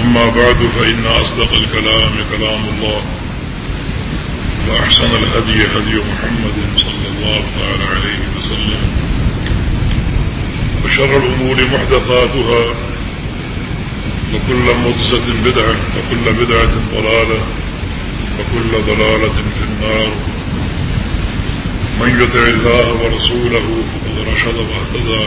أما بعد فإن أصدق الكلام كلام الله وأحسن الهدي هدي محمد صلى الله تعالى عليه وسلم وشر الأمور محدثاتها وكل مدسة بدعة وكل بدعة ضلالة وكل ضلالة في النار من يطع الله ورسوله فقد رشد واهتدى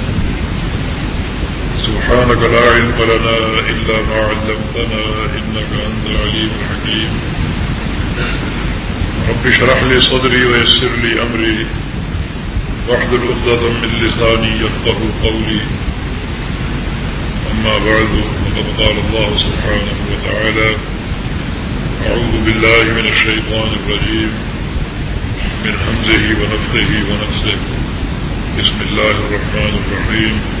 سبحانك لا علم لنا إلا ما علمتنا إنك أنت العليم الحكيم. رب اشرح لي صدري ويسر لي أمري. واحذر عقدة من لساني يفقه قولي. أما بعد فقد قال الله سبحانه وتعالى أعوذ بالله من الشيطان الرجيم. من همزه ونفخه ونفسه. بسم الله الرحمن الرحيم.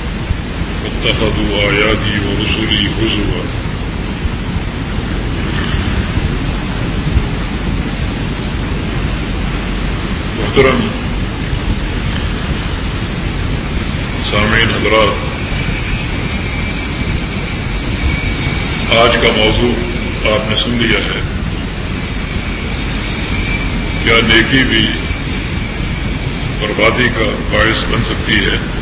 واتخذوا آياتي ورسلي هزوا. محترم، سامعین حضرات، آج کا موضوع آپ نے سن لیا ہے۔ کیا نیکی بھی بربادی کا باعث بن سکتی ہے؟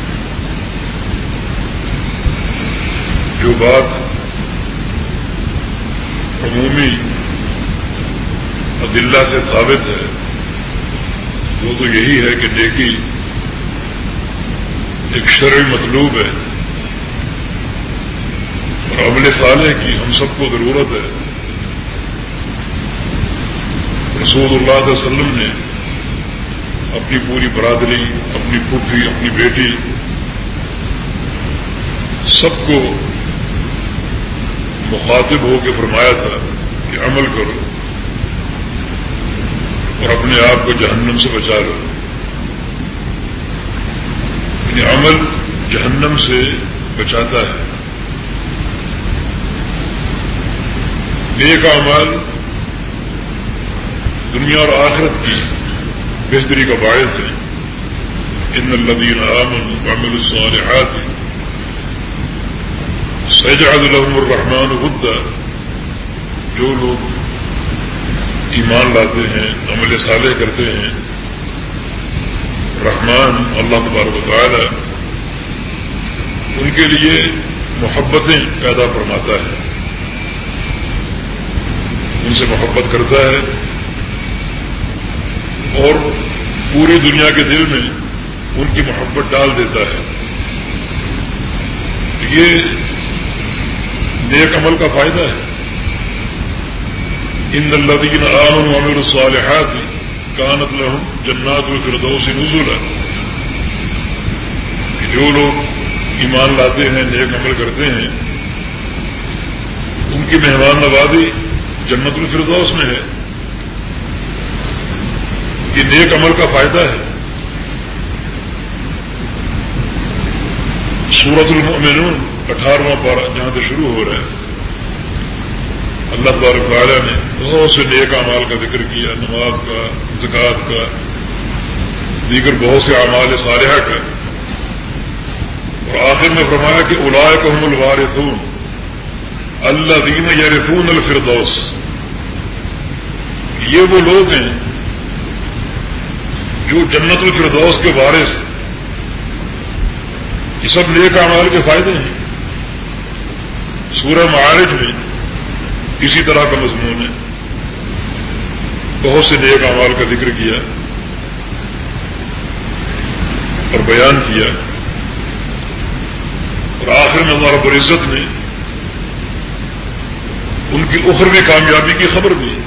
جو بات عمومی عدلہ سے ثابت ہے، وہ تو یہی ہے کہ نیکی ایک شرعی مطلوب ہے اور عمل صالح کی ہم سب کو ضرورت ہے۔ رسول اللہ علیہ وسلم نے اپنی پوری برادری، اپنی پھوپھی، اپنی بیٹی سب کو مخاطب ہو کے فرمایا تھا کہ عمل کرو اور اپنے آپ کو جہنم سے بچا لو۔ یعنی عمل جہنم سے بچاتا ہے۔ نیک عمل دنیا اور آخرت کی بہتری کا باعث ہے ان الدین امن عمل الصالحات سجاد الحم الرحمان بدہ جو لوگ ایمان لاتے ہیں، عمل صالح کرتے ہیں، رحمان اللہ تبارک تعالی ان کے لیے محبتیں پیدا فرماتا ہے۔ ان سے محبت کرتا ہے۔ اور پوری دنیا کے دل میں ان کی محبت ڈال دیتا ہے۔ یہ نیک عمل کا فائدہ ہے۔ ان الدین عام عمر الصالحات کانت لہم جنات الفردوس نزول کہ جو لوگ ایمان لاتے ہیں، نیک عمل کرتے ہیں، ان کی مہمان نوازی جنت الفردوس میں ہے۔ یہ نیک عمل کا فائدہ ہے۔ سورت المؤمنون۔ اٹھارہواں پارہ جہاں سے شروع ہو رہا ہے۔ اللہ تبارک تعالیٰ نے بہت سے نیک اعمال کا ذکر کیا، نماز کا، زکوٰۃ کا، دیگر بہت سے اعمال صالحہ کا اور آخر میں فرمایا کہ الاائے کو الوارثون اللہ دین یارفون الفردوس۔ یہ وہ لوگ ہیں جو جنت الفردوس کے وارث یہ سب نیک اعمال کے فائدے ہیں۔ سورہ معارج میں اسی طرح کا مضمون ہے۔ بہت سے نیک اعمال کا ذکر کیا اور بیان کیا۔ اور آخر میں ہمارا برعزت نے ان کی اخروی کامیابی کی خبر دی۔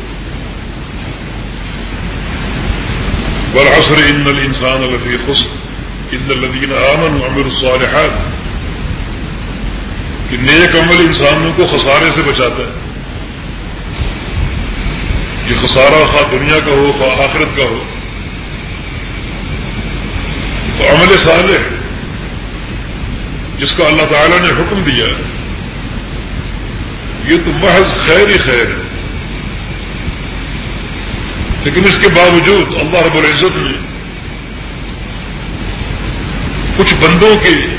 برعصر ان الانسان الفی خس ان الدین امن عمر الصالحات کہ نیک عمل انسانوں کو خسارے سے بچاتا ہے۔ یہ خسارہ خواہ دنیا کا ہو، خواہ آخرت کا ہو۔ تو عمل صالح جس کا اللہ تعالی نے حکم دیا یہ تو محض خیر ہی خیر ہے۔ لیکن اس کے باوجود اللہ رب العزت نے کچھ بندوں کے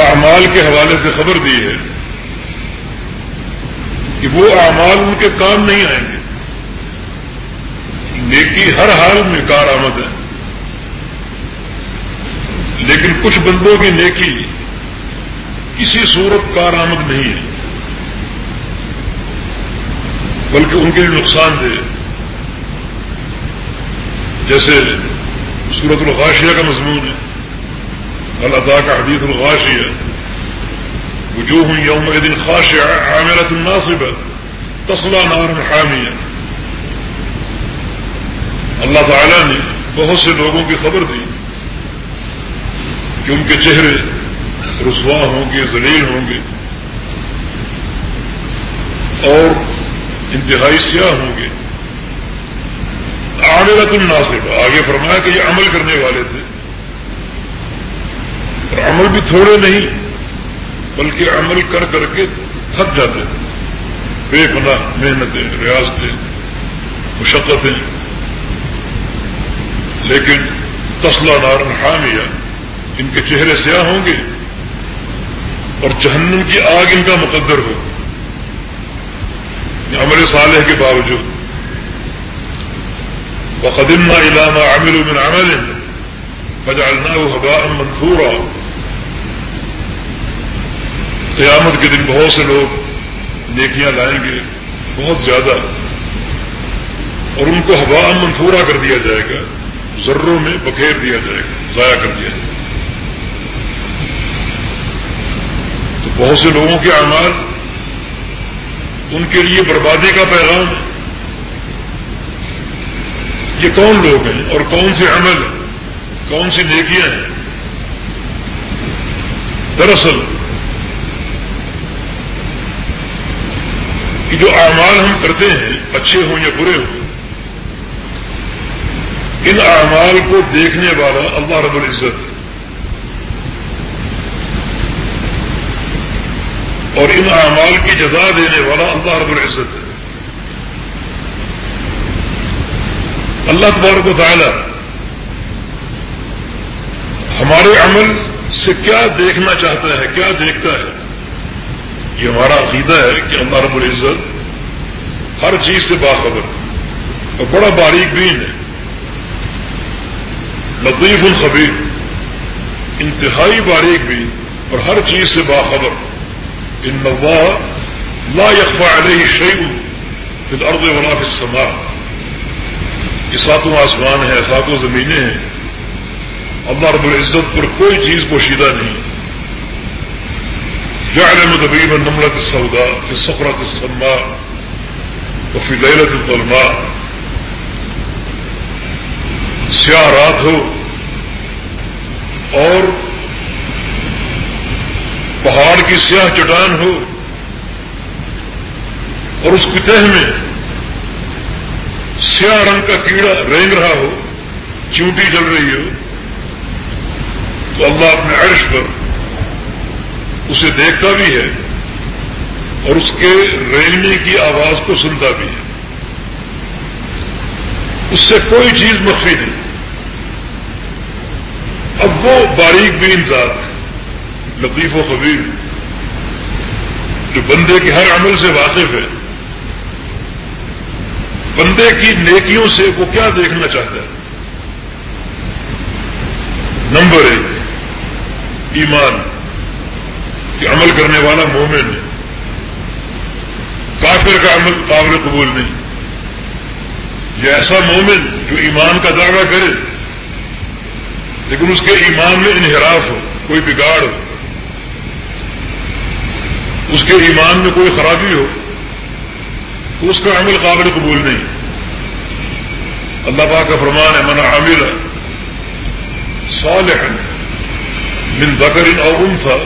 اعمال کے حوالے سے خبر دی ہے کہ وہ اعمال ان کے کام نہیں آئیں گے۔ نیکی ہر حال میں کارآمد ہے۔ لیکن کچھ بندوں کی نیکی کسی صورت کارآمد نہیں ہے۔ بلکہ ان کے لیے نقصان دہ جیسے صورت الغاشیہ کا مضمون ہے۔ اللہ تعالیٰ کا حدیث الغاشیہ وجوہ یوم دن خاص عامرت الناصب تسلا نار حامیہ اللہ تعالیٰ نے بہت سے لوگوں کی خبر دی کہ ان کے چہرے رسوا ہوں گے ذلیل ہوں گے اور انتہائی سیاہ ہوں گے. عامرت الناصب آگے فرمایا کہ یہ عمل کرنے والے تھے. اور عمل بھی تھوڑے نہیں، بلکہ عمل کر کر کے تھک جاتے تھے بے پناہ محنتیں، ریاستیں، مشقتیں۔ لیکن تسلا نار حامیہ ان کے چہرے سیاہ ہوں گے اور جہنم کی آگ ان کا مقدر ہو۔ عمل صالح کے باوجود۔ وقدمنا علامہ عامر من عمل، فجعلناه هباء منثورا۔ قیامت کے دن بہت سے لوگ نیکیاں لائیں گے، بہت زیادہ۔ اور ان کو ہوا منفورا کر دیا جائے گا، ذروں میں بکھیر دیا جائے گا، ضائع کر دیا جائے گا۔ تو بہت سے لوگوں کے اعمال ان کے لیے بربادی کا پیغام ہے۔ یہ کون لوگ ہیں اور کون سے عمل ہیں؟ کون سی نیکیاں ہیں؟ دراصل کہ جو اعمال ہم کرتے ہیں، اچھے ہوں یا برے ہوں، ان اعمال کو دیکھنے والا اللہ رب العزت اور ان اعمال کی جزا دینے والا اللہ رب العزت ہے۔ اللہ تبارک و تعالی ہمارے عمل سے کیا دیکھنا چاہتا ہے، کیا دیکھتا ہے؟ یہ ہمارا عقیدہ ہے کہ اللہ رب العزت ہر چیز سے باخبر۔ اور بڑا باریک بین ہے۔ لطیف الخبیر۔ انتہائی باریک بھی اور ہر چیز سے باخبر۔ ان نوا لا یقفا علیہ شعیب پھر الارض ولا فی السماء۔ یہ ساتوں آسمان ہے ساتوں زمینیں ہیں۔ اللہ رب العزت پر کوئی چیز پوشیدہ نہیں۔ يعلم دبيب النملة السوداء في الصخرة السماء۔ وفي ليلة الظلماء. سیاہ رات ہو اور پہاڑ کی سیاہ چٹان ہو اور اس کی تہ میں سیاہ رنگ کا کیڑا رینگ رہا ہو چونٹی جل رہی ہو، تو اللہ اپنے عرش پر اسے دیکھتا بھی ہے۔ اور اس کے ریلنے کی آواز کو سنتا بھی ہے۔ اس سے کوئی چیز مخفی نہیں۔ اب وہ باریک بین ذات لطیف و خبیر، جو بندے کے ہر عمل سے واقف ہے، بندے کی نیکیوں سے وہ کیا دیکھنا چاہتا ہے؟ نمبر ایک، ایمان، کہ عمل کرنے والا مومن ہے کافر کا عمل قابل قبول نہیں۔ یہ ایسا مومن جو ایمان کا دعویٰ کرے، لیکن اس کے ایمان میں انحراف ہو، کوئی بگاڑ ہو۔ اس کے ایمان میں کوئی خرابی ہو، تو اس کا عمل قابل قبول نہیں۔ اللہ پاک کا فرمان ہے، من عامر صالحا من ذکر اور انثى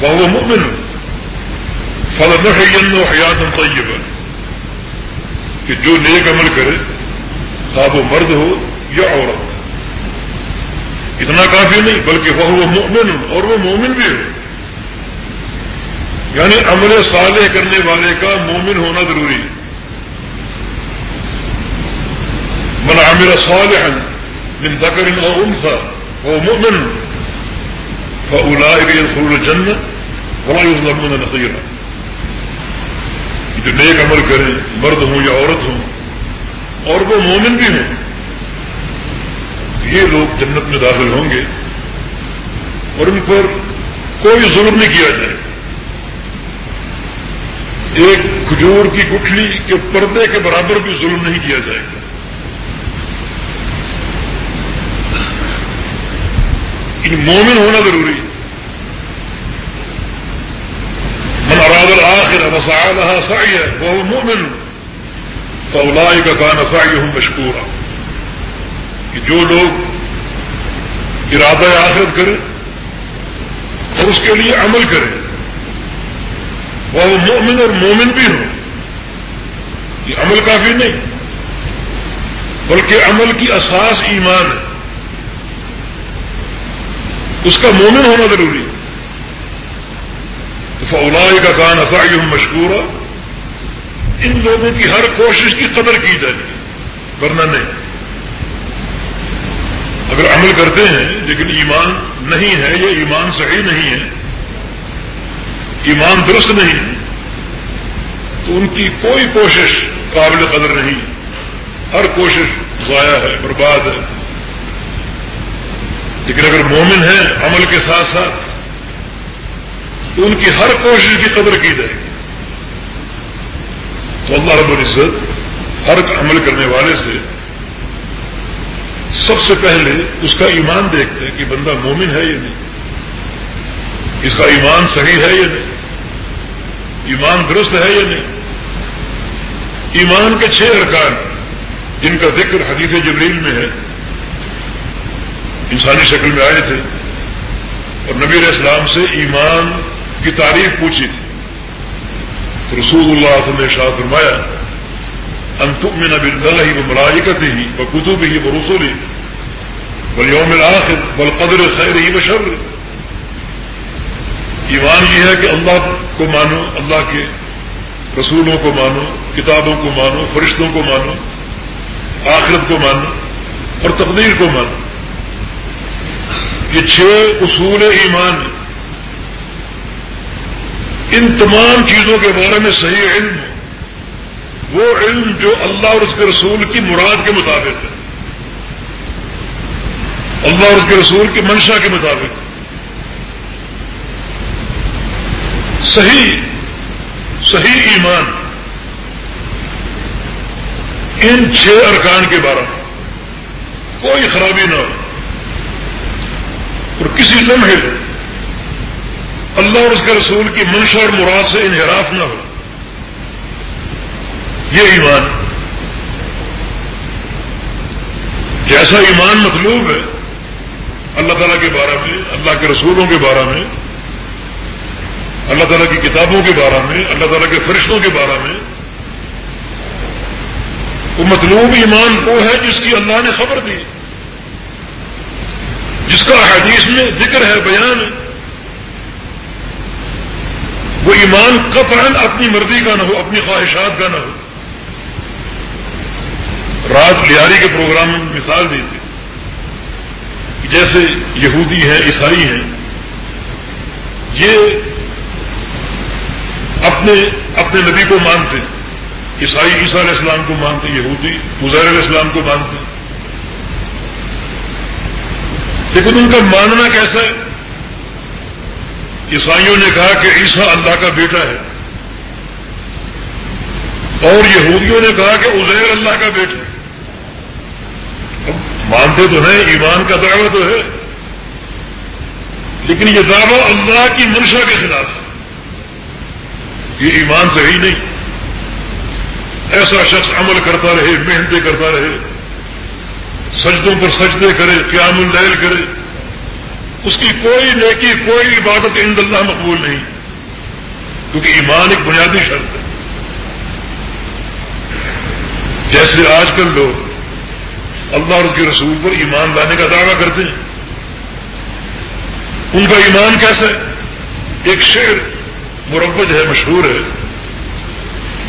وهو مؤمن فلنحين حياتا طيبا کہ جو نیک عمل کرے، خواب و مرد ہو یا عورت۔ اتنا کافی نہیں، بلکہ وہ مومن اور وہ مومن بھی ہو یعنی عمل صالح کرنے والے کا مومن ہونا ضروری ہے۔ من عمل صالحا من ذكر او انثى وهو مؤمن فاولئك يدخلون الجنه ولا يظلمون نقيرا جو نیک عمل کریں مرد ہوں یا عورت ہوں، اور وہ مومن بھی ہوں، یہ لوگ جنت میں داخل ہوں گے اور ان پر کوئی ظلم نہیں کیا جائے۔ ایک کھجور کی گٹھلی کے پردے کے برابر بھی ظلم نہیں کیا جائے گا۔ مومن ہونا ضروری من اراد الاخر وسعى سعيا وهو مؤمن فاولئك كان سعيهم مشكورا کہ جو لوگ ارادہ آخرت کرے اور اس کے لیے عمل کرے وہ مومن اور مومن بھی ہو یہ عمل کافی نہیں، بلکہ عمل کی اساس ایمان ہے۔ اس کا مومن ہونا ضروری۔ تو فولائی کا کان اصائی مشکور ان لوگوں کی ہر کوشش کی قدر کی جائے۔ ورنہ نہیں۔ اگر عمل کرتے ہیں، لیکن ایمان نہیں ہے، یہ ایمان صحیح نہیں ہے، ایمان درست نہیں ہے تو ان کی کوئی کوشش قابل قدر نہیں۔ ہر کوشش ضائع ہے، برباد ہے۔ لیکن اگر مومن ہیں عمل کے ساتھ ساتھ تو ان کی ہر کوشش کی قدر کی جائے گی۔ تو اللہ رب العزت ہر عمل کرنے والے سے سب سے پہلے اس کا ایمان دیکھتے ہیں کہ بندہ مومن ہے یا نہیں۔ اس کا ایمان صحیح ہے یا نہیں؟ ایمان درست ہے یا نہیں؟ ایمان کے چھ ارکان جن کا ذکر حدیث جبریل میں ہے۔ انسانی شکل میں آئے تھے۔ اور نبی علیہ السلام سے ایمان کی تعریف پوچھی تھی۔ تو رسول اللہ وسلم نے شاہ فرمایا انتم میں نبی اللہ ہی وہ ملائکت ہی وہ کتب ہی وہ رسول ہی بل یوم آخر بل قدر خیر ہی بشر ایمان یہ ہے کہ اللہ کو مانو، اللہ کے رسولوں کو مانو، کتابوں کو مانو، فرشتوں کو مانو، آخرت کو مانو اور تقدیر کو مانو۔ یہ چھ اصول ایمان ان تمام چیزوں کے بارے میں صحیح علم وہ علم جو اللہ اور اس کے رسول کی مراد کے مطابق ہے۔ اللہ اور اس کے رسول کی منشا کے مطابق۔ صحیح صحیح ایمان۔ ان چھ ارکان کے بارے میں۔ کوئی خرابی نہ ہو۔ اور کسی لمحے اللہ اور اس کے رسول کی منشا اور مراد سے انحراف نہ ہو۔ یہ ایمان۔ جیسا ایمان مطلوب ہے، اللہ تعالیٰ کے بارے میں، اللہ کے رسولوں کے بارے میں، اللہ تعالیٰ کی کتابوں کے بارے میں، اللہ تعالیٰ کے فرشتوں کے بارے میں، وہ مطلوب ایمان وہ ہے جس کی اللہ نے خبر دی۔ جس کا حدیث میں ذکر ہے، بیان ہے۔ وہ ایمان قطعا اپنی مرضی کا نہ ہو، اپنی خواہشات کا نہ ہو۔ رات لیاری کے پروگرام میں مثال دی تھی جیسے یہودی ہیں، عیسائی ہیں، یہ اپنے اپنے نبی کو مانتے، عیسائی عیسیٰ علیہ السلام کو مانتے، یہودی مظاہر علیہ السلام کو مانتے۔ لیکن ان کا ماننا کیسا ہے؟ عیسائیوں نے کہا کہ عیسیٰ اللہ کا بیٹا ہے۔ اور یہودیوں نے کہا کہ ازیر اللہ کا بیٹا مانتے تو ہیں، ایمان کا دعویٰ تو ہے۔ لیکن یہ دعویٰ اللہ کی منشا کے خلاف ہے۔ یہ ایمان صحیح نہیں۔ ایسا شخص عمل کرتا رہے، محنتیں کرتا رہے، سجدوں پر سجدے کرے، قیام اللیل کرے اس کی کوئی نیکی، کوئی عبادت عند اللہ مقبول نہیں۔ کیونکہ ایمان ایک بنیادی شرط ہے۔ جیسے آج کل لوگ اللہ اور اس کے رسول پر ایمان لانے کا دعویٰ کرتے ہیں۔ ان کا ایمان کیسا ہے ایک شعر مربج ہے، مشہور ہے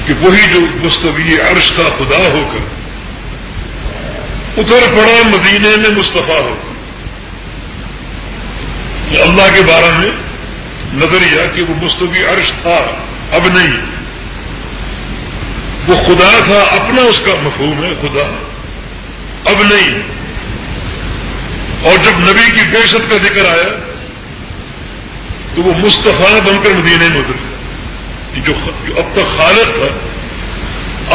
کہ وہی جو مستوی عرش تھا خدا ہو کر، اتر پڑا مدینے میں مصطفیٰ ہو۔ کر اللہ کے بارے میں نظریہ کہ وہ مستوی عرش تھا، اب نہیں۔ وہ خدا تھا، اپنا اس کا مفہوم ہے، خدا۔ اب نہیں۔ اور جب نبی کی بے کا ذکر آیا، تو وہ مصطفیٰ بن کر مدینے میں اتر جو اب تک خالق تھا،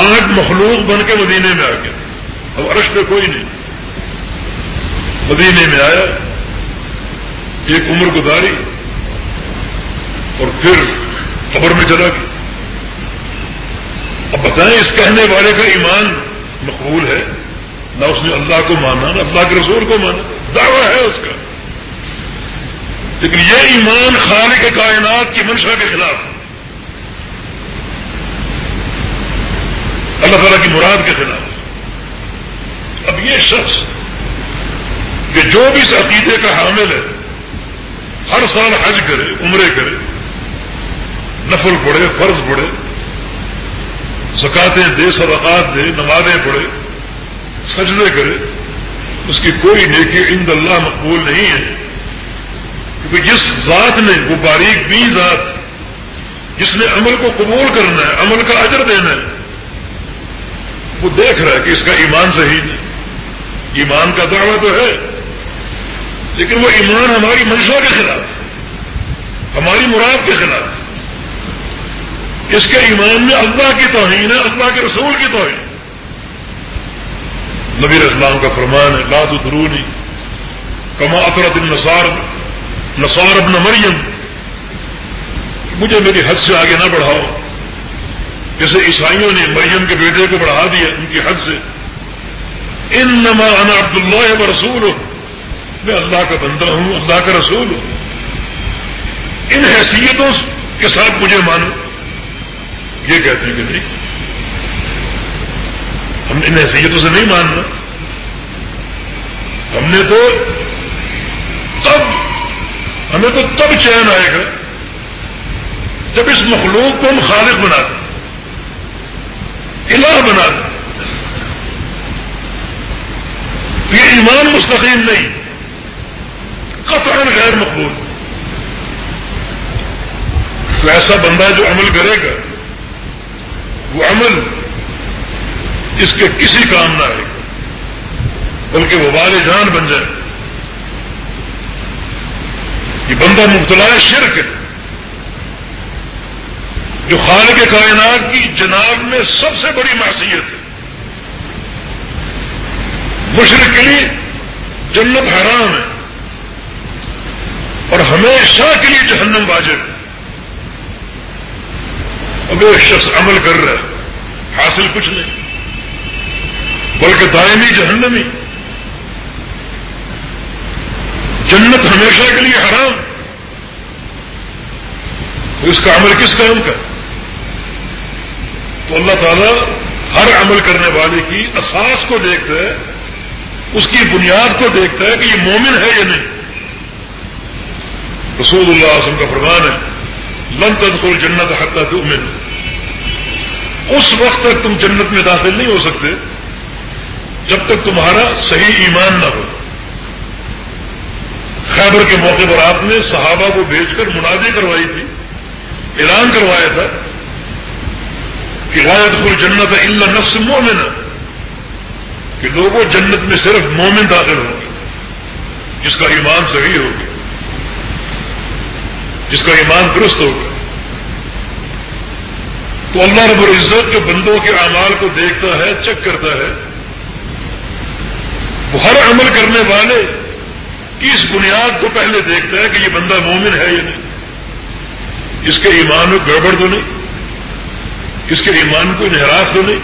آج مخلوق بن کے مدینے میں آ گیا۔ اب عرش پہ کوئی نہیں۔ مدینے میں آیا۔ ایک عمر گزاری اور پھر قبر میں چلا گیا۔ اب بتائیں اس کہنے والے کا ایمان مقبول ہے؟ نہ اس نے اللہ کو مانا، نہ اللہ کے رسول کو مانا۔ دعویٰ ہے اس کا۔ لیکن یہ ایمان خالق کائنات کی منشا کے خلاف۔ اللہ تعالیٰ کی مراد کے خلاف۔ اب یہ شخص کہ جو بھی اس عقیدے کا حامل ہے ہر سال حج کرے، عمرے کرے، نفل پڑے فرض پڑے زکاتیں دے، صدقات دے، نمازیں پڑھے، سجدے کرے، اس کی کوئی نیکی عند اللہ مقبول نہیں ہے۔ کیونکہ جس ذات نے، وہ باریک بھی ذات، جس نے عمل کو قبول کرنا ہے، عمل کا اجر دینا ہے، وہ دیکھ رہا ہے کہ اس کا ایمان صحیح نہیں۔ ایمان کا دعویٰ تو ہے۔ لیکن وہ ایمان ہماری منشا کے خلاف، ہماری مراد کے خلاف۔ اس کے ایمان میں اللہ کی توہین ہے، اللہ کے رسول کی توہین۔ نبی اسلام کا فرمان ہے لاد اترونی کما اطرت النصار، نصار ابن مریم۔ مجھے میری حد سے آگے نہ بڑھاؤ۔ جیسے عیسائیوں نے مریم کے بیٹے کو بڑھا دیا، ان کی حد سے۔ ان نما انا عبد اللہ رسول ہوں میں اللہ کا بندہ ہوں، اللہ کا رسول ہوں۔ ان حیثیتوں کے ساتھ مجھے مانو۔ یہ کہتے ہیں کہ نہیں ہم ان حیثیتوں سے نہیں ماننا۔ ہم نے تو تب، ہمیں تو تب چین آئے گا جب اس مخلوق کو ہم خالق بنا دیں۔ الہ بنا دیں۔ یہ ایمان مستقیم نہیں۔ قطعا غیر مقبول۔ تو ایسا بندہ جو عمل کرے گا، وہ عمل اس کے کسی کام نہ آئے گا، بلکہ وہ وال جان بن جائے۔ یہ بندہ مبتلا ہے شرک۔ ہے جو خالق کائنات کی جناب میں سب سے بڑی معصیت ہے۔ مشرق کے لیے جنت حرام ہے۔ اور ہمیشہ کے لیے جہنم واجب ہے۔ اب ایک شخص عمل کر رہا ہے، حاصل کچھ نہیں، بلکہ دائمی جہنمی۔ جنت ہمیشہ کے لیے حرام۔ تو اس کا عمل کس کام کا؟ تو اللہ تعالیٰ ہر عمل کرنے والے کی اساس کو دیکھتا ہے، اس کی بنیاد کو دیکھتا ہے کہ یہ مومن ہے یا نہیں۔ رسول اللہ وسلم کا فرمان ہے لن تدخل جنت حتہ تؤمن. اس وقت تک تم جنت میں داخل نہیں ہو سکتے، جب تک تمہارا صحیح ایمان نہ ہو۔ خیبر کے موقع پر آپ نے صحابہ کو بھیج کر منادی کروائی تھی، اعلان کروایا تھا کہ رایت خل جنت اللہ نفس مومن کہ لوگوں جنت میں صرف مومن داخل ہوں گے، جس کا ایمان صحیح ہوگا جس کا ایمان درست ہوگا تو اللہ رب العزت جو بندوں کے اعمال کو دیکھتا ہے، چیک کرتا ہے، وہ ہر عمل کرنے والے کی اس بنیاد کو پہلے دیکھتا ہے کہ یہ بندہ مومن ہے یا نہیں؟ اس کے ایمان میں گڑبڑ تو نہیں؟ اس کے ایمان کو انحراف تو نہیں؟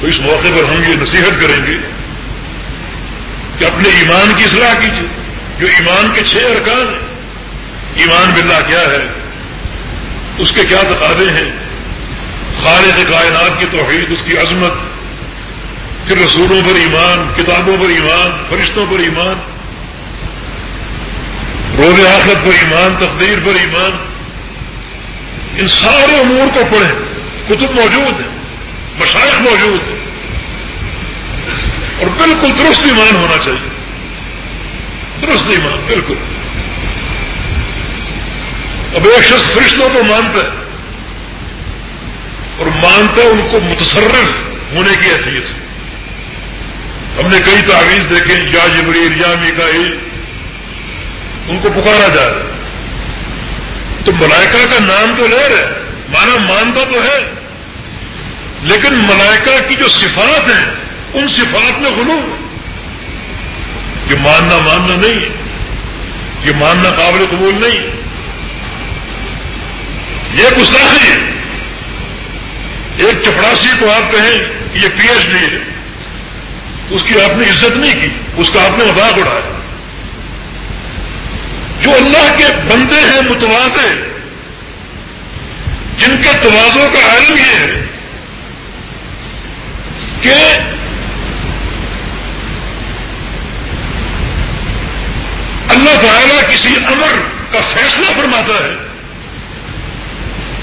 تو اس موقع پر ہم یہ نصیحت کریں گے کہ اپنے ایمان کی اصلاح کیجیے۔ جو ایمان کے چھ ارکان ہیں ایمان باللہ کیا ہے؟ اس کے کیا تقاضے ہیں؟ خالق کائنات کی توحید، اس کی عظمت، پھر رسولوں پر ایمان، کتابوں پر ایمان، فرشتوں پر ایمان، روز آخرت پر ایمان، تقدیر پر ایمان، ان سارے امور کو پڑھیں۔ کتب موجود ہیں، مشائق موجود ہیں۔ اور بالکل درست ایمان ہونا چاہیے۔ درست ایمان، بالکل۔ اب ایک شخص فرشتوں کو مانتا ہے اور مانتا ہے ان کو متصرف ہونے کی حیثیت سے۔ ہم نے کئی تعویذ دیکھے یا جبریل، یا میکائیل، ان کو پکارا جا رہا ہے۔ تو ملائکہ کا نام تو لے رہے مانا مانتا تو ہے۔ لیکن ملائکہ کی جو صفات ہیں، ان صفات میں غلو یہ ماننا ماننا نہیں ہے۔ یہ ماننا قابل قبول نہیں یہ گستاخی ہے۔ ایک چپڑاسی کو آپ کہیں کہ یہ پی ایچ ڈی ہے۔ اس کی آپ نے عزت نہیں کی، اس کا آپ نے مذاق اڑایا جو اللہ کے بندے ہیں، متوازے جن کے توازوں کا عالم یہ ہے کہ اللہ تعالیٰ کسی امر کا فیصلہ فرماتا ہے۔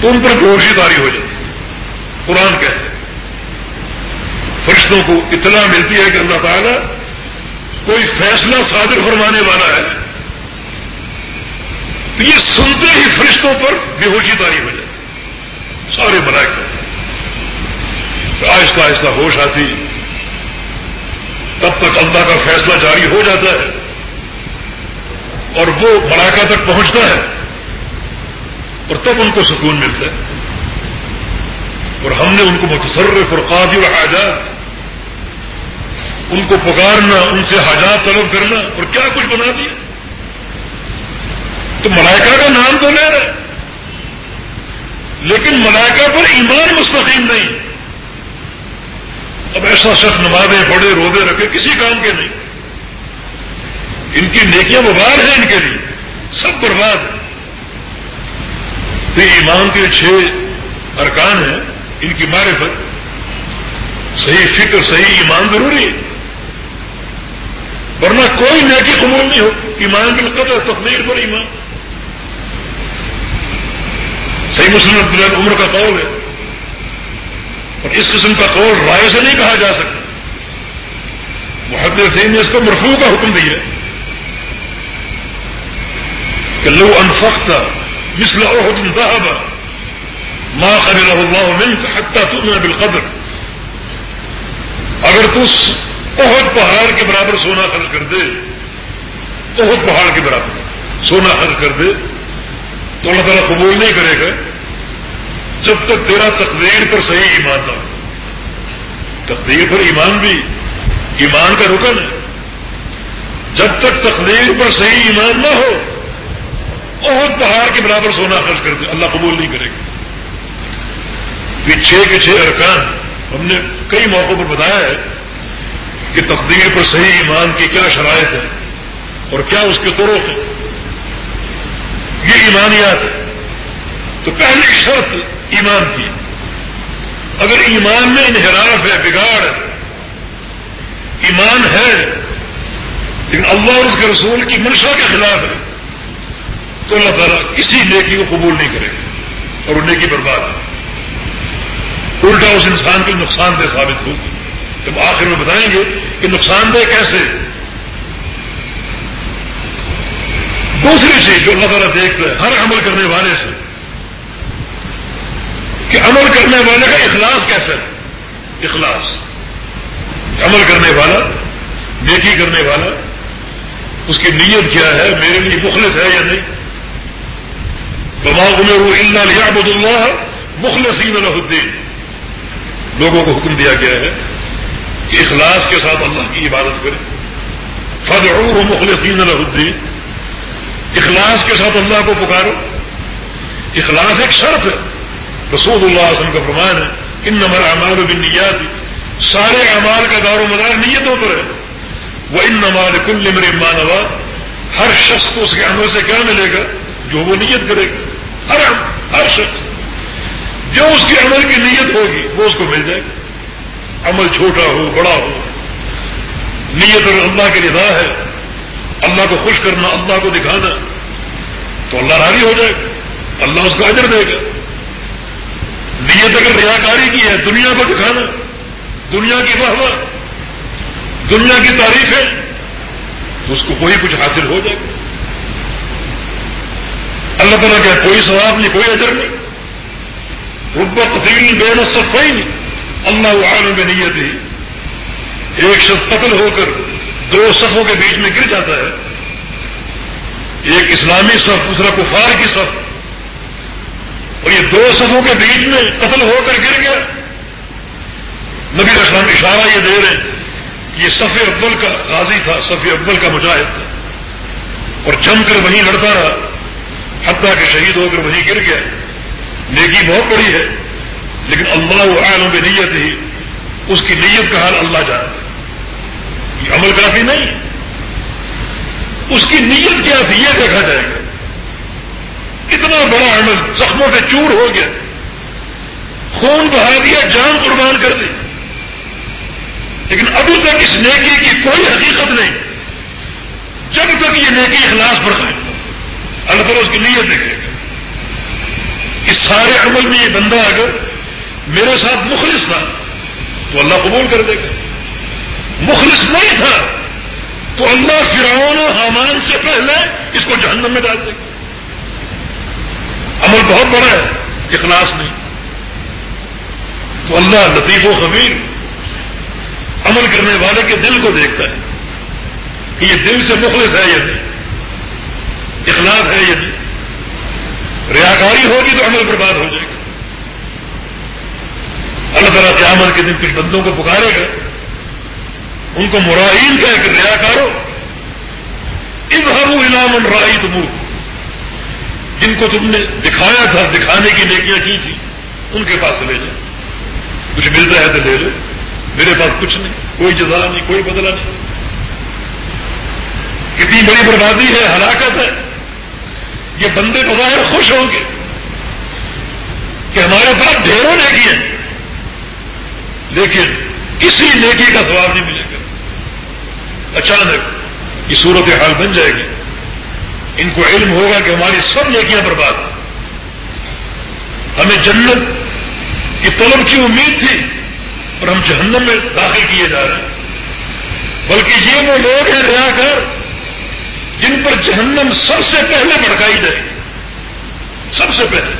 تو ان پر گوشی داری ہو جاتی قرآن کہتے فرشتوں کو اطلاع ملتی ہے کہ اللہ تعالیٰ کوئی فیصلہ صادر فرمانے والا ہے۔ تو یہ سنتے ہی فرشتوں پر بے ہوشی داری ہو جائے سارے ملائکہ۔ آہستہ آہستہ ہوش آتی۔ تب تک اللہ کا فیصلہ جاری ہو جاتا ہے۔ اور وہ ملائکہ تک پہنچتا ہے۔ اور تب ان کو سکون ملتا ہے۔ اور ہم نے ان کو متصرف اور قادر اور حاجات، ان کو پکارنا، ان سے حاجات طلب کرنا اور کیا کچھ بنا دیا۔ تو ملائکہ کا نام تو لے رہے لیکن ملائکہ پر ایمان مستقیم نہیں۔ اب ایسا شخص نمازیں بڑے روزے رکھے، کسی کام کے نہیں۔ ان کی نیکیاں وبار ہیں ان کے لیے۔ سب برباد ہیں۔ تو ایمان کے چھ ارکان ہیں، ان کی معرفت صحیح فکر، صحیح ایمان ضروری ہے۔ ورنہ کوئی نیکی قبول نہیں ہو، ایمان بالقدر تقدیر پر ایمان۔ صحیح مسلم عبداللہ عمر کا قول ہے۔ اور اس قسم کا قول رائے سے نہیں کہا جا سکتا۔ محدود نے اس کو مرفوع کا حکم دیا کہ لو انفقت مثل احد ذهب ما قبله الله منك حتى تؤمن بالقدر. اگر تو بہت پہاڑ کے برابر سونا خرچ کر دے بہت پہاڑ کے برابر سونا خرچ کر دے، تو اللہ تعالیٰ قبول نہیں کرے گا جب تک تیرا تقدیر پر صحیح ایمان نہ ہو۔ تقدیر پر ایمان بھی، ایمان کا رکن ہے۔ جب تک تقدیر پر صحیح ایمان نہ ہو بہت پہاڑ کے برابر سونا خرچ کر دے اللہ قبول نہیں کرے گا۔ یہ چھ کے چھ ارکان ہم نے کئی موقعوں پر بتایا ہے کہ تقدیر پر صحیح ایمان کی کیا شرائط ہے اور کیا اس کے طرق ہیں۔ یہ ایمانیات ہے تو پہلی شرط ایمان کی اگر ایمان میں انحراف ہے، بگاڑ ایمان ہے، لیکن اللہ اور اس کے رسول کی منشا کے خلاف ہے۔ تو اللہ تعالیٰ کسی نیکی کو قبول نہیں کرے گا اور وہ نیکی برباد الٹا اس انسان کے نقصان دہ ثابت ہوگی جب آخر میں بتائیں گے کہ نقصان دہ کیسے۔ دوسری چیز جو اللہ تعالیٰ دیکھتا ہے، ہر عمل کرنے والے سے، کہ عمل کرنے والے کا اخلاص کیسا ہے اخلاص۔ عمل کرنے والا، نیکی کرنے والا، اس کی نیت کیا ہے؟ میرے لیے مخلص ہے یا نہیں؟ دماغ میں وہ اللہ لیا عبد اللہ الدین لوگوں کو حکم دیا گیا ہے کہ اخلاص کے ساتھ اللہ کی عبادت کرے فض مخلصین الدین اخلاص کے ساتھ اللہ کو پکارو. اخلاص ایک شرط ہے. رسول اللہ وسلم کا فرمان ہے ان نمبر اعمال و سارے اعمال کا دار و مدار نیتوں پر ہے. وہ ان نمال کل نمر مانوا ہر شخص کو اس کے عمل سے کیا ملے گا؟ جو وہ نیت کرے گا. ہر ہر شخص۔ جو اس کے عمل کی نیت ہوگی، وہ اس کو مل جائے گا عمل چھوٹا ہو، بڑا ہو۔ نیت اور اللہ کی رضا ہے، اللہ کو خوش کرنا، اللہ کو دکھانا، تو اللہ راضی ہو جائے گا۔ اللہ اس کو اجر دے گا۔ نیت اگر ریاکاری کی ہے، دنیا کو دکھانا۔ دنیا کی واہ واہ دنیا کی تعریف ہے تو اس کو کوئی کچھ حاصل ہو جائے گا۔ اللہ تعالیٰ کیا کوئی ثواب نہیں، کوئی اجر نہیں. ربت تفیل بے نصف نہیں اللہ عالم میں نیت ہی ایک شخص قتل ہو کر دو صفوں کے بیچ میں گر جاتا ہے. ایک اسلامی صف، دوسرا کفار کی صف. اور یہ دو صفوں کے بیچ میں قتل ہو کر گر گیا. نبی اسلام اشارہ یہ دے رہے کہ یہ صف ابل کا غازی تھا، صف ابل کا مجاہد تھا. اور جم کر وہیں لڑتا رہا. حتیٰ کہ شہید ہو کر وہیں گر گیا۔ نیکی بہت بڑی ہے، لیکن اللہ عالم کی نیت ہی اس کی نیت کا حال اللہ جانتا ہے۔ یہ عمل کافی نہیں اس کی نیت کیا تھی؟ یہ دیکھا جائے گا۔ اتنا بڑا عمل زخموں سے چور ہو گیا۔ خون بہا دیا، جان قربان کر دی۔ لیکن ابھی تک اس نیکی کی کوئی حقیقت نہیں۔ جب تک یہ نیکی اخلاص پر ہے اللہ تعالیٰ اس کی نیت دیکھے گا اس سارے عمل میں یہ بندہ اگر میرے ساتھ مخلص تھا تو اللہ قبول کر دے گا۔ مخلص نہیں تھا تو اللہ فرعون و حامان سے پہلے اس کو جہنم میں ڈال دے گا۔ عمل بہت بڑا ہے، اخلاص نہیں۔ تو اللہ لطیف و خبیر عمل کرنے والے کے دل کو دیکھتا ہے کہ یہ دل سے مخلص ہے یا نہیں۔ اخلاص ہے یا نہیں ریاکاری ہوگی تو عمل برباد ہو جائے گا۔ اللہ تعالیٰ کے عمل کے دن کچھ بندوں کو پکارے گا۔ ان کو مرائین کا ایک ریا کارو ادھر علام رائی تم جن کو تم نے دکھایا تھا، دکھانے کی نیکیاں کی تھی، ان کے پاس لے جاؤ۔ کچھ ملتا ہے تو لے لو۔ میرے پاس کچھ نہیں، کوئی جزا نہیں، کوئی بدلا نہیں۔ کتنی بڑی بربادی ہے، ہلاکت ہے۔ یہ بندے بظاہر خوش ہوں گے کہ ہمارے پاس ڈھیروں نیکی ہیں، لیکن کسی نیکی کا سواب نہیں ملے گا۔ اچانک یہ صورت حال بن جائے گی۔ ان کو علم ہوگا کہ ہماری سب نیکیاں برباد ہمیں جنت کی طلب کی امید تھی اور ہم جہنم میں داخل کیے جا رہے ہیں۔ بلکہ یہ وہ لوگ ہیں ریا کر جن پر جہنم سب سے پہلے بھڑکائی جائے سب سے پہلے۔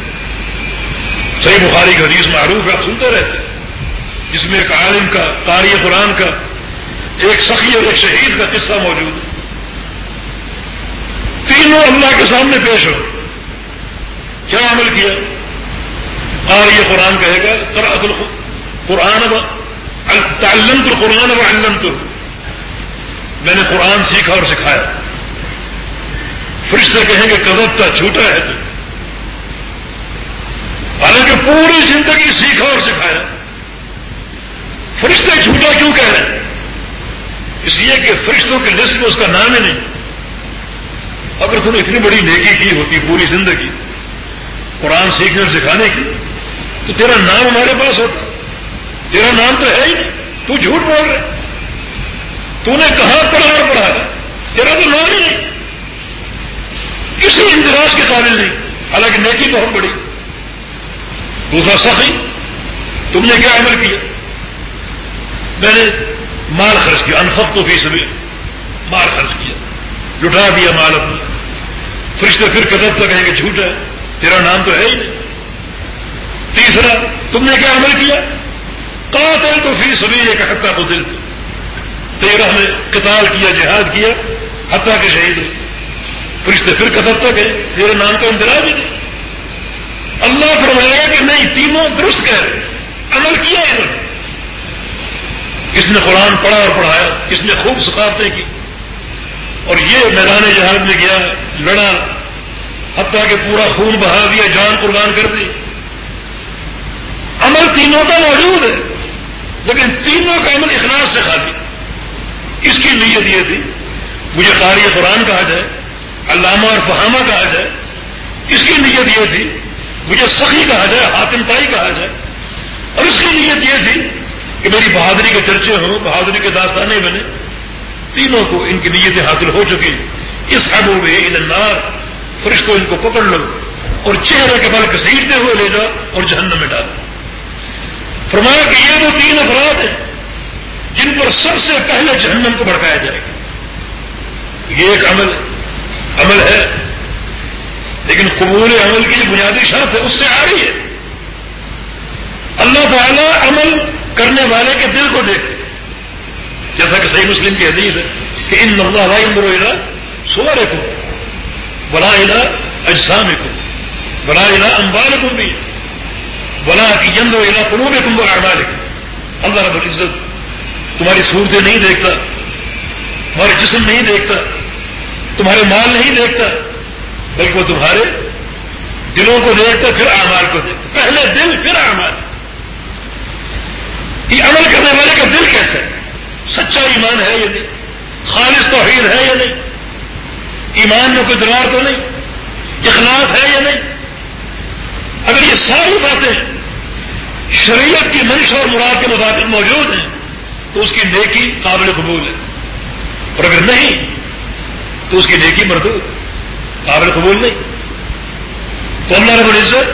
صحیح بخاری کا حدیث معروف ہے، آپ سنتے رہتے جس میں ایک عالم کا، قاری قرآن کا، ایک سخی اور ایک شہید کا قصہ موجود ہے۔ تینوں اللہ کے سامنے پیش ہو۔ کیا عمل کیا؟ اور یہ قرآن کہے گا قرآن قرآن تعلم تو قرآن و علم تو میں نے قرآن سیکھا اور سکھایا۔ فرشتے کہیں گے کدب تھا جھوٹا ہے تو۔ حالانکہ پوری زندگی سیکھا اور سکھایا فرشتے جھوٹا کیوں کہہ رہے ہیں؟ اس لیے کہ فرشتوں کی لسٹ میں اس کا نام ہی نہیں۔ اگر تم نے اتنی بڑی نیکی کی ہوتی پوری زندگی، قرآن سیکھنے اور سکھانے کی، تو تیرا نام ہمارے پاس ہوتا۔ تیرا نام تو ہے ہی نہیں۔ تو جھوٹ بول رہے۔ تو نے کہاں پڑھا اور پڑھا تیرا تو نام ہی نہیں۔ کسی اندراج کے قابل نہیں۔ حالانکہ نیکی بہت بڑی۔ دوسرا، سخی۔ تم نے کیا عمل کیا میں نے مال خرچ کیا۔ انفق تو فیس میں مال خرچ کیا۔ لٹا دیا مال اپنا۔ فرشتے پھر قدر تک کہیں گے جھوٹ ہے۔ تیرا نام تو ہے ہی نہیں۔ تیسرا، تم نے کیا عمل کیا؟ قاتل تو فی سبھی ایک حتہ کو دل تیرہ نے قتال کیا، جہاد کیا حتہ کے شہید فرشتے پھر قدر تک ہے تیرے نام تو اندراج ہی نہیں۔ اللہ فرمایا کہ نہیں تینوں درست کہہ رہے عمل کیا ہے کس نے؟ قرآن پڑھا اور پڑھایا کس نے خوب ثقافتیں کی۔ اور یہ میدان جہاز میں گیا، لڑا، حتیٰ کہ پورا خون بہا دیا، جان قربان کر دی۔ عمل تینوں کا موجود ہے، لیکن تینوں کا عمل اخلاص سے خالی۔ اس کی نیت یہ تھی، مجھے قاری قرآن کہا جائے علامہ اور فہامہ کہا جائے اس کی نیت یہ تھی، مجھے سخی کہا جائے حاتم تائی کہا جائے اور اس کی نیت یہ تھی کہ میری بہادری کے چرچے ہوں، بہادری کے داستانے بنے۔ تینوں کو ان کی نیتیں حاصل ہو چکی۔ اس حد میں ان النار فرشتوں ان کو پکڑ لو اور چہرے کے بل گھسیٹتے ہوئے لے جاؤ اور جہنم میں ڈالو فرمایا کہ یہ وہ تین افراد ہیں جن پر سب سے پہلے جہنم کو بڑھکایا جائے گا۔ یہ ایک عمل عمل ہے۔ لیکن قبول عمل کی جو بنیادی شرط ہے، اس سے آ رہی ہے۔ اللہ تعالیٰ عمل کرنے والے کے دل کو دیکھتے جیسا کہ صحیح مسلم کی حدیث ہے کہ ان نملہ بھائی اندر سور کو بلا علا اجسام کو بلا علا امبال کو بھی بلا کی جند علا قروب کم اعمال اللہ رب العزت تمہاری صورتیں نہیں دیکھتا، تمہارے جسم نہیں دیکھتا تمہارے مال نہیں دیکھتا، بلکہ وہ تمہارے دلوں کو دیکھتا، پھر اعمال کو دیکھتا۔ پہلے دل، پھر اعمال۔ یہ عمل کرنے والے کا دل کیسا ہے؟ سچا ایمان ہے یا نہیں؟ خالص توحید ہے یا نہیں؟ ایمان میں کوئی درار تو نہیں؟ اخلاص ہے یا نہیں؟ اگر یہ ساری باتیں شریعت کی منش اور مراد کے مطابق موجود ہیں، تو اس کی نیکی قابل قبول ہے۔ اور اگر نہیں تو اس کی نیکی مردود قابل قبول نہیں۔ تو اللہ رب العزت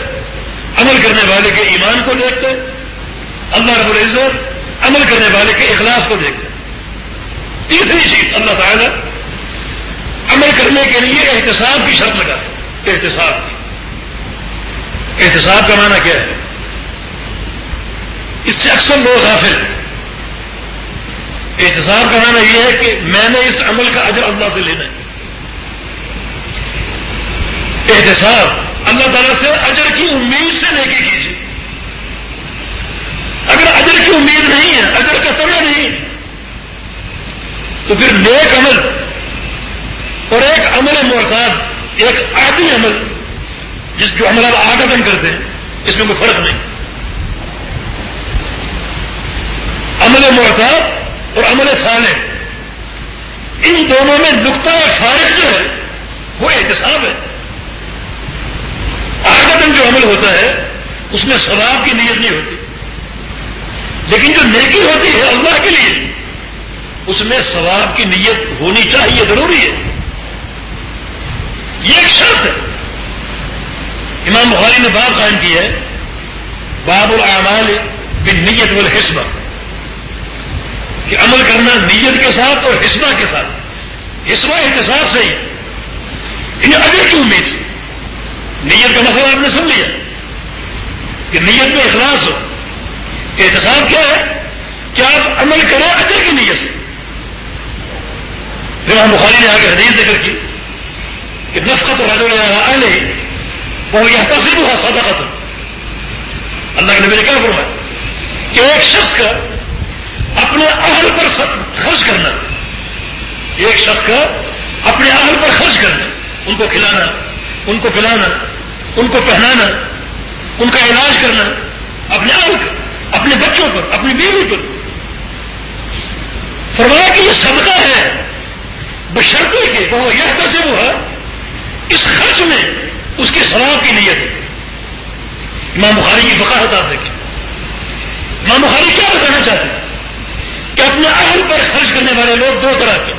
عمل کرنے والے کے ایمان کو دیکھتے اللہ رب العزت عمل کرنے والے کے اخلاص کو دیکھتے تیسری چیز اللہ تعالیٰ عمل کرنے کے لیے احتساب کی شرط لگا احتساب کی۔ احتساب کا معنی کیا ہے؟ اس سے اکثر لوگ غافل ہیں۔ احتساب کا معنی یہ ہے کہ میں نے اس عمل کا اجر اللہ سے لینا ہے۔ احتساب۔ اللہ تعالیٰ سے اجر کی امید سے لے کے کیجیے۔ اگر اجر کی امید نہیں ہے، اجر کا تمہیں نہیں، تو پھر نیک عمل اور ایک عمل محتاط ایک عادی عمل، جس جو عمل آپ آگدن کرتے ہیں، اس میں کوئی فرق نہیں۔ عمل محتاط اور عمل صالح، ان دونوں میں نقطہ فارغ جو ہے، وہ احتساب ہے۔ آگدن جو عمل ہوتا ہے، اس میں ثواب کی نیت نہیں ہوتی۔ لیکن جو نیکی ہوتی ہے اللہ کے لیے، اس میں ثواب کی نیت ہونی چاہیے، ضروری ہے۔ یہ ایک شرط ہے۔ امام بخاری نے بات قائم کی ہے، باب الاعمال بن نیت والحسبہ۔ کہ عمل کرنا نیت کے ساتھ اور حسبہ کے ساتھ۔ حسبہ احتساب سے ہی انہیں اجر کی امید سے۔ نیت کا مطلب آپ نے سن لیا کہ نیت میں اخلاص ہو۔ احتساب کیا ہے کہ آپ عمل کریں اجر کی نیت سے۔ پھر ہم بخاری نے آ کے حدیث ذکر کی کہ نفقت رجل آ نہیں وہ یہ تصویر ہوا سادہ ختم اللہ کے نبی نے کیا فرمایا؟ کہ ایک شخص کا اپنے اہل پر خرچ کرنا، ایک شخص کا اپنے اہل پر خرچ کرنا، ان کو کھلانا، ان کو پلانا ان کو پہنانا، ان کا علاج کرنا، اپنے اہل کا اپنے بچوں پر، اپنی بیوی پر۔ فرمایا کہ یہ صدقہ ہے بشرطے کے وہ یہ کیسے وہ ہے اس خرچ میں اس کے ثواب کی نیت۔ ہے امام بخاری کی فقاہت آپ دیکھیں امام بخاری کیا بتانا چاہتے ہیں؟ کہ اپنے اہل پر خرچ کرنے والے لوگ دو طرح کے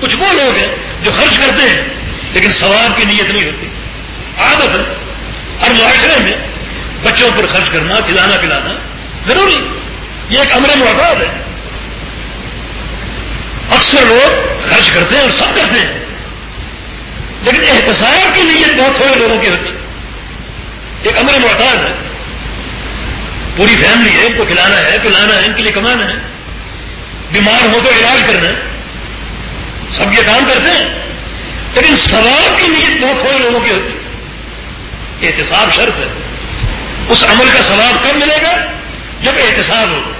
کچھ وہ لوگ ہیں جو خرچ کرتے ہیں، لیکن ثواب کی نیت نہیں ہوتی۔ عادت ہر معاشرے میں بچوں پر خرچ کرنا، کھلانا، پلانا ضروری یہ ایک امر محتاط ہے۔ اکثر لوگ خرچ کرتے ہیں اور سب کرتے ہیں۔ لیکن احتساب کی نیت بہت تھوڑے لوگوں کی ہوتی ایک امر محتاط ہے۔ پوری فیملی ہے، ان کو کھلانا ہے، پلانا ہے، ان کے لیے کمانا ہے۔ بیمار ہو تو علاج کرنا ہے۔ سب یہ کام کرتے ہیں۔ لیکن ثواب کی نیت بہت تھوڑے لوگوں کی ہوتی احتساب شرط ہے۔ اس عمل کا ثواب کب ملے گا؟ جب احتساب ہو۔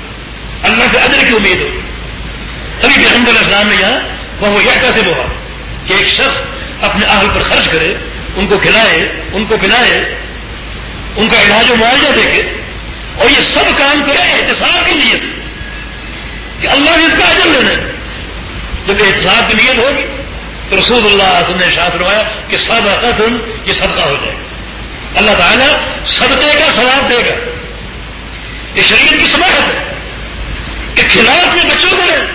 اللہ کے ادر کی امید ہو۔ تبھی بھی علیہ السلام نے یہاں وہ یہ کیسے بہا کہ ایک شخص اپنے اہل پر خرچ کرے، ان کو کھلائے، ان کو پلائے، ان کا علاج و معاوضہ دیکھے، اور یہ سب کام کرے احتساب کی نیت سے۔ کہ اللہ نے اس کا اجر لینا ہے۔ جب احتساب کی نیت ہوگی تو رسول اللہ وسلم نے شاط روایا کہ سب قتل یہ صدقہ ہو جائے گا۔ اللہ تعالیٰ صدقے کا ثواب دے گا۔ یہ شریعت کی سماعت ہے کہ کھلا اپنے بچوں کو رہے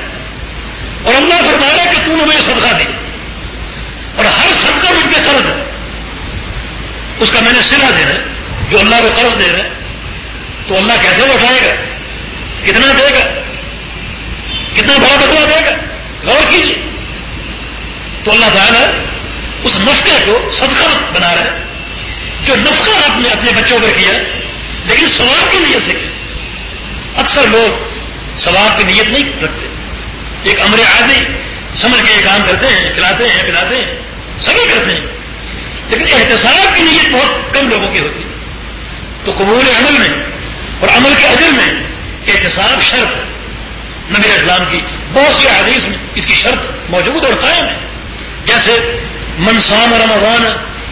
اور اللہ فرمایا کہ تم نے مجھے صدقہ دی اور ہر صدقہ مجھ پہ قرض ہے۔ اس کا میں نے سلا دینا ہے۔ جو اللہ کو قرض دے رہا ہے، تو اللہ کیسے اٹھائے گا؟ کتنا دے گا؟ کتنا بڑا بدلا دے گا؟ غور کیجیے۔ تو اللہ تعالیٰ اس نفقے کو صدقہ بنا رہا ہے۔ جو نفقہ آپ نے اپنے بچوں پر کیا لیکن ثواب کی نیت سے کیا اکثر لوگ ثواب کی نیت نہیں رکھتے۔ ایک امر عادی، سمجھ کے یہ کام کرتے ہیں، کھلاتے ہیں، پلاتے ہیں، سبھی کرتے ہیں۔ لیکن احتساب کی نیت بہت کم لوگوں کی ہوتی ہے۔ تو قبول عمل میں اور عمل کے اجر میں احتساب شرط ہے۔ نبی اسلام کی بہت سی حدیث میں اس کی شرط موجود اور قائم ہے۔ جیسے منسام رمضان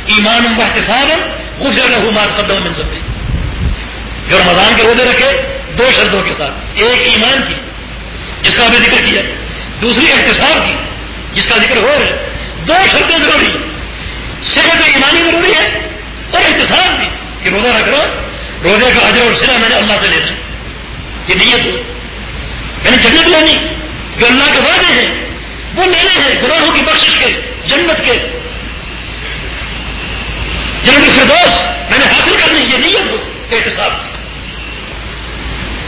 ایمان و احتساب غفر له ما تقدم من سکتے جو رمضان کے روزے رکھے، دو شرطوں کے ساتھ۔ ایک ایمان کی، جس کا ابھی ذکر کیا۔ دوسری احتساب کی، جس کا ذکر ہو رہا ہے۔ دو شرطیں ضروری ہیں۔ صحت ایمانی ضروری ہے اور احتساب بھی۔ کہ روزہ رکھ رہا روزے کا حجر اور سرا میں نے اللہ سے لینا یہ نیت ہو یعنی میں نے جنت لینی جو اللہ کے وعدے ہیں، وہ لینے ہیں گناہوں کی بخشش کے، جنت کے۔ جنت فردوس میں نے حاصل کرنی یہ نیت ہو احتساب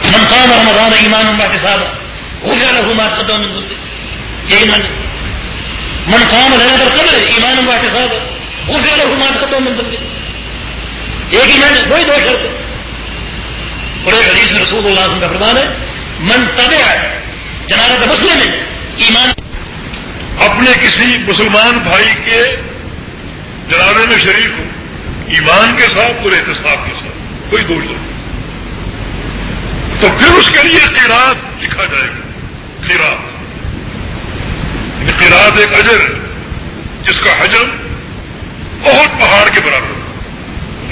من قام رمضان ایمان اللہ کے ساتھ وہ گیا رحمات قدم یہی مان من قام رہنے پر قبر ایمان اللہ کے ساتھ وہ گیا رحمات قدم من سکتے ایک ایمان ہے، وہی دو شرط اور ایک حدیث میں رسول اللہ علیہ وسلم کا فرمان ہے، من طبع جنازت مسلم میں ایمان۔ اپنے کسی مسلمان بھائی کے جنازے میں شریک ہو۔ ایمان کے ساتھ اور احتساب کے ساتھ، کوئی دوش نہیں۔ تو پھر اس کے لیے قیرات لکھا جائے گا۔ قیرات۔ یعنی قیرات ایک اجر ہے، جس کا حجم بہت پہاڑ کے برابر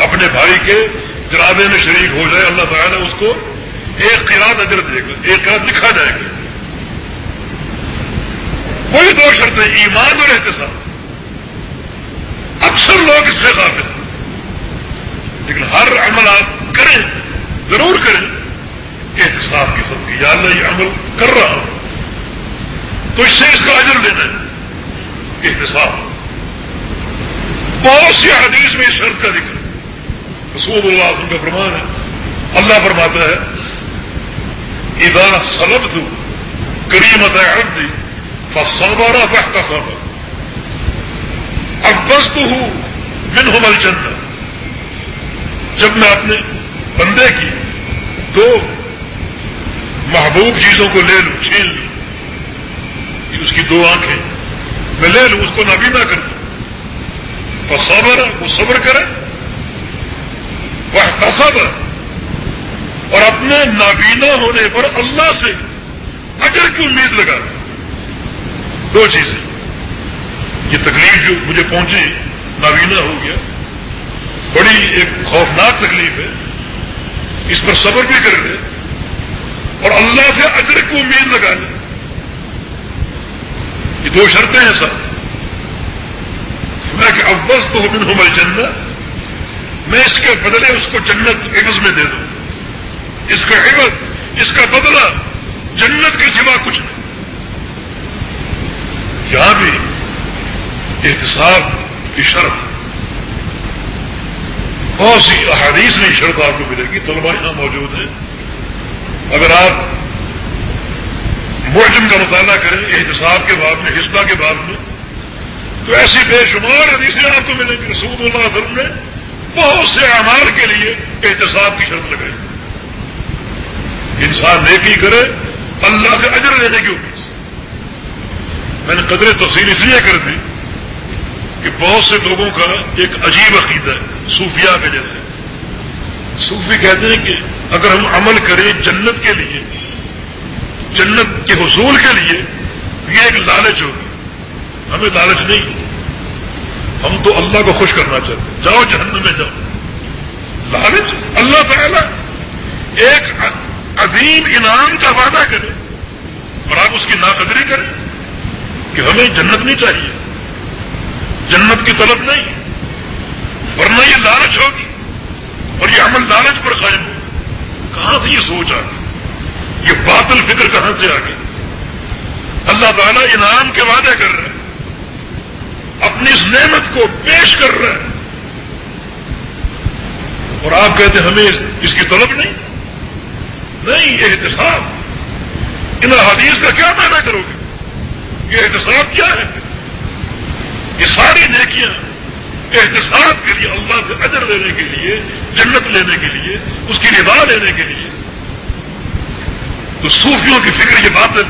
اپنے بھائی کے جنازے میں شریک ہو جائے، اللہ تعالیٰ اس کو ایک قیرات اجر دے گا، ایک قیرات لکھا جائے گا۔ کوئی دو شرط ہے ایمان اور احتساب۔ اکثر لوگ اس سے قابل ہیں۔ لیکن ہر عمل آپ کریں، ضرور کریں۔ احتساب کی سب کی یا اللہ یہ عمل کر رہا ہوں۔ تو اس سے اس کا اجر لینا ہے۔ احتساب۔ بہت سی حدیث میں اس شرط کا ذکر رسول اللہ علیہ کا فرمان ہے۔ اللہ فرماتا ہے ادا سلب دوں کریمت عبدی فصبر فاحتسب۔ ابست ہوں منہم الجنہ۔ جب میں اپنے بندے کی دو محبوب چیزوں کو لے لوں، چھین لوں اس کی دو آنکھیں میں لے لوں، اس کو نابینا کر دوں۔ صبر وہ صبر کرے۔ وہ تصبر اور اپنے نابینا ہونے پر اللہ سے اجر کی امید لگا۔ دو چیزیں۔ یہ تکلیف جو مجھے پہنچی، نابینا ہو گیا۔ بڑی ایک خوفناک تکلیف ہے۔ اس پر صبر بھی کر لے اور اللہ سے اجر کو امید لگا لے یہ دو شرطیں ہیں سر میں کہ ابس تو ہوں میں جنت میں اس کے بدلے اس کو جنت عوض میں دے دوں۔ اس کا عوض، اس کا بدلہ جنت کے سوا کچھ نہیں۔ یہاں بھی احتساب یہ شرط۔ بہت سی احادیث میں شرط آپ کو ملے گی طلبا یہاں موجود ہیں۔ اگر آپ معجم کا مطالعہ کریں احتساب کے بعد میں حصہ کے بعد میں، تو ایسی بے شمار حدیثیں آپ کو ملیں گی۔ رسول اللہ علیہ وسلم نے بہت سے اعمال کے لیے احتساب کی شرط لگائی۔ انسان نیکی کرے، اللہ سے اجر لینے کی امید میں نے قدر تفصیل اس لیے کر دی کہ بہت سے لوگوں کا ایک عجیب عقیدہ ہے۔ صوفیہ کے جیسے۔ صوفی کہتے ہیں کہ اگر ہم عمل کریں جنت کے لیے، جنت کے حصول کے لیے یہ ایک لالچ ہوگی۔ ہمیں لالچ نہیں۔ ہم تو اللہ کو خوش کرنا چاہتے ہیں۔ جاؤ جہنم میں جاؤ۔ لالچ اللہ تعالیٰ ایک عظیم انعام کا وعدہ کرے اور آپ اس کی ناقدری کریں کہ ہمیں جنت نہیں چاہیے۔ جنت کی طلب نہیں۔ ورنہ یہ لالچ ہوگی اور یہ عمل لالچ پر قائم ہو۔ کہاں سے یہ سوچ آ گئی یہ باطل فکر کہاں سے آ گئی؟ اللہ تعالیٰ انعام کے وعدے کر رہے ہیں اپنی اس نعمت کو پیش کر رہے ہیں اور آپ کہتے ہیں، ہمیں اس کی طلب نہیں؟ نہیں، یہ احتساب۔ ان حدیث کا کیا پیدا کرو گے؟ یہ احتساب کیا ہے؟ یہ ساری نیکیاں۔ احتساب کے لیے اللہ سے اجر لینے کے لیے، جنت لینے کے لیے، اس کی ندا لینے کے لیے۔ تو صوفیوں کی فکر یہ بات ہے۔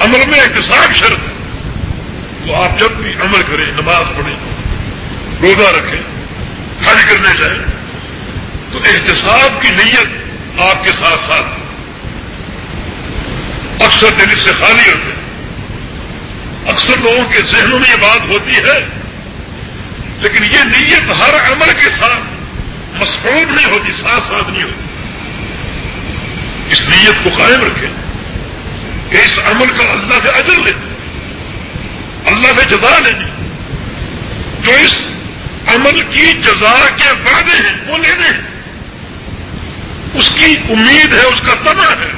عمل میں احتساب شرط ہے۔ تو آپ جب بھی عمل کریں، نماز پڑھیں، روزہ رکھیں، حج کرنے جائیں، تو احتساب کی نیت آپ کے ساتھ ساتھ اکثر دل سے خالی ہوتے اکثر لوگوں کے ذہنوں میں یہ بات ہوتی ہے لیکن یہ نیت ہر عمل کے ساتھ مسعود نہیں ہوتی ساتھ ساتھ نہیں ہوتی اس نیت کو قائم رکھیں کہ اس عمل کا اللہ سے اجر لیں اللہ سے جزا لینی جو اس عمل کی جزا کے وعدے ہیں، وہ لینے ہیں۔ اس کی امید ہے، اس کا تنا ہے،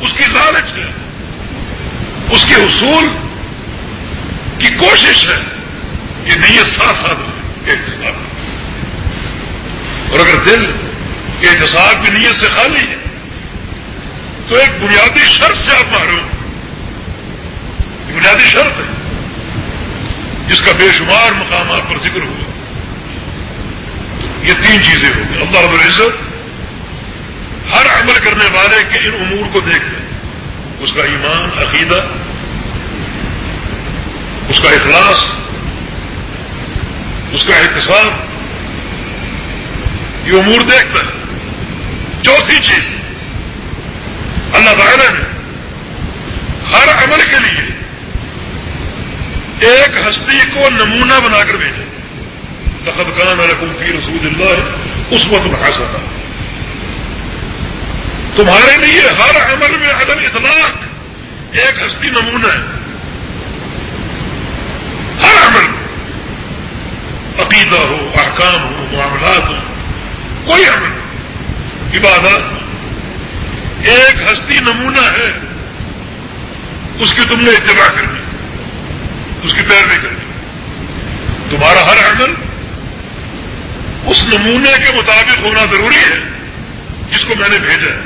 اس کی لالچ ہے، اس کے حصول کی کوشش ہے۔ یہ نیت ساتھ ساتھ احتساب اور اگر دل کے احتساب کی نیت سے خالی ہے، تو ایک بنیادی شرط سے آپ محروم بنیادی شرط ہے، جس کا بے شمار مقامات پر ذکر ہوا۔ یہ تین چیزیں ہوں گی۔ اللہ رب العزت ہر عمل کرنے والے کے ان امور کو دیکھتے ہیں اس کا ایمان، عقیدہ، اس کا اخلاص اس کا احتساب یہ امور دیکھتا ہے۔ چوتھی چیز، اللہ تعالی نے ہر عمل کے لیے ایک ہستی کو نمونہ بنا کر بھیجے تخت کان رقم فی رسول اللہ اس وقت بڑھا سکتا تمہارے لیے ہر عمل میں عدم اطلاق ایک ہستی نمونہ ہے ہر عمل عقیدہ ہو احکام ہو، معاملات ہو، کوئی عمل عبادات ایک ہستی نمونہ ہے۔ اس کی تم نے اتباع کرنی۔ اس کی پیروی کرنی۔ تمہارا ہر عمل اس نمونے کے مطابق ہونا ضروری ہے، جس کو میں نے بھیجا ہے۔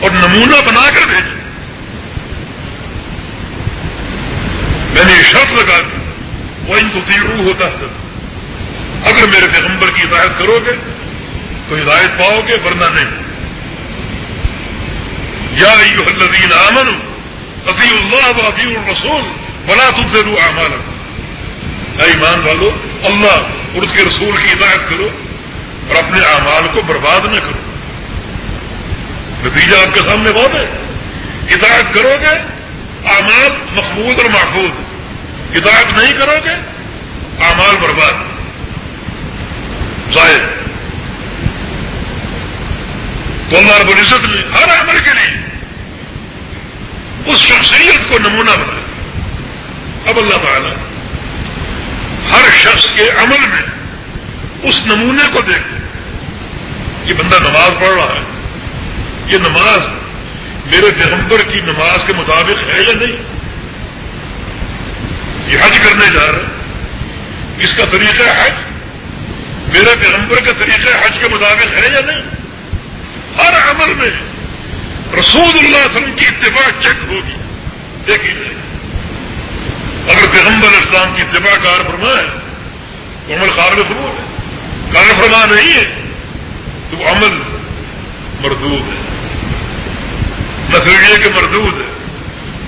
اور نمونہ بنا کر بھیجا۔ میں نے یہ شرط لگا دی۔ وہ ان کو ہوتا ہے اگر میرے پیغمبر کی ہدایت کرو گے، تو ہدایت پاؤ گے، ورنہ نہیں۔ یا الذین آمن عطی اللہ و عطی الرسول بلا تم سے رو اعمال ایمان والو، اللہ اور اس کے رسول کی ہدایت کرو اور اپنے اعمال کو برباد نہ کرو۔ نتیجہ آپ کے سامنے بہت ہے۔ ہدایت کرو گے، اعمال مقبول اور محفوظ ہدایت نہیں کرو گے، اعمال برباد۔ ظاہر. تو اللہ رب العزت نے ہر عمل کے لیے اس شخصیت کو نمونہ بنایا. اب اللہ تعالی ہر شخص کے عمل میں اس نمونے کو دیکھ یہ بندہ نماز پڑھ رہا ہے. یہ نماز میرے پیغمبر کی نماز کے مطابق ہے یا نہیں؟ یہ حج کرنے جا رہا ہے. اس کا طریقہ حج میرے پیغمبر کا طریقہ حج کے مطابق ہے یا نہیں؟ ہر عمل میں رسول اللہ علیہ وسلم کی اتباع چیک ہوگی دیکھی جائے اگر پیغمبر اسلام کی اتباع کار فرما ہے تو عمل قابل قبول ہے۔ کار فرما نہیں ہے، تو عمل مردود ہے۔ نظریے کے مردود ہے،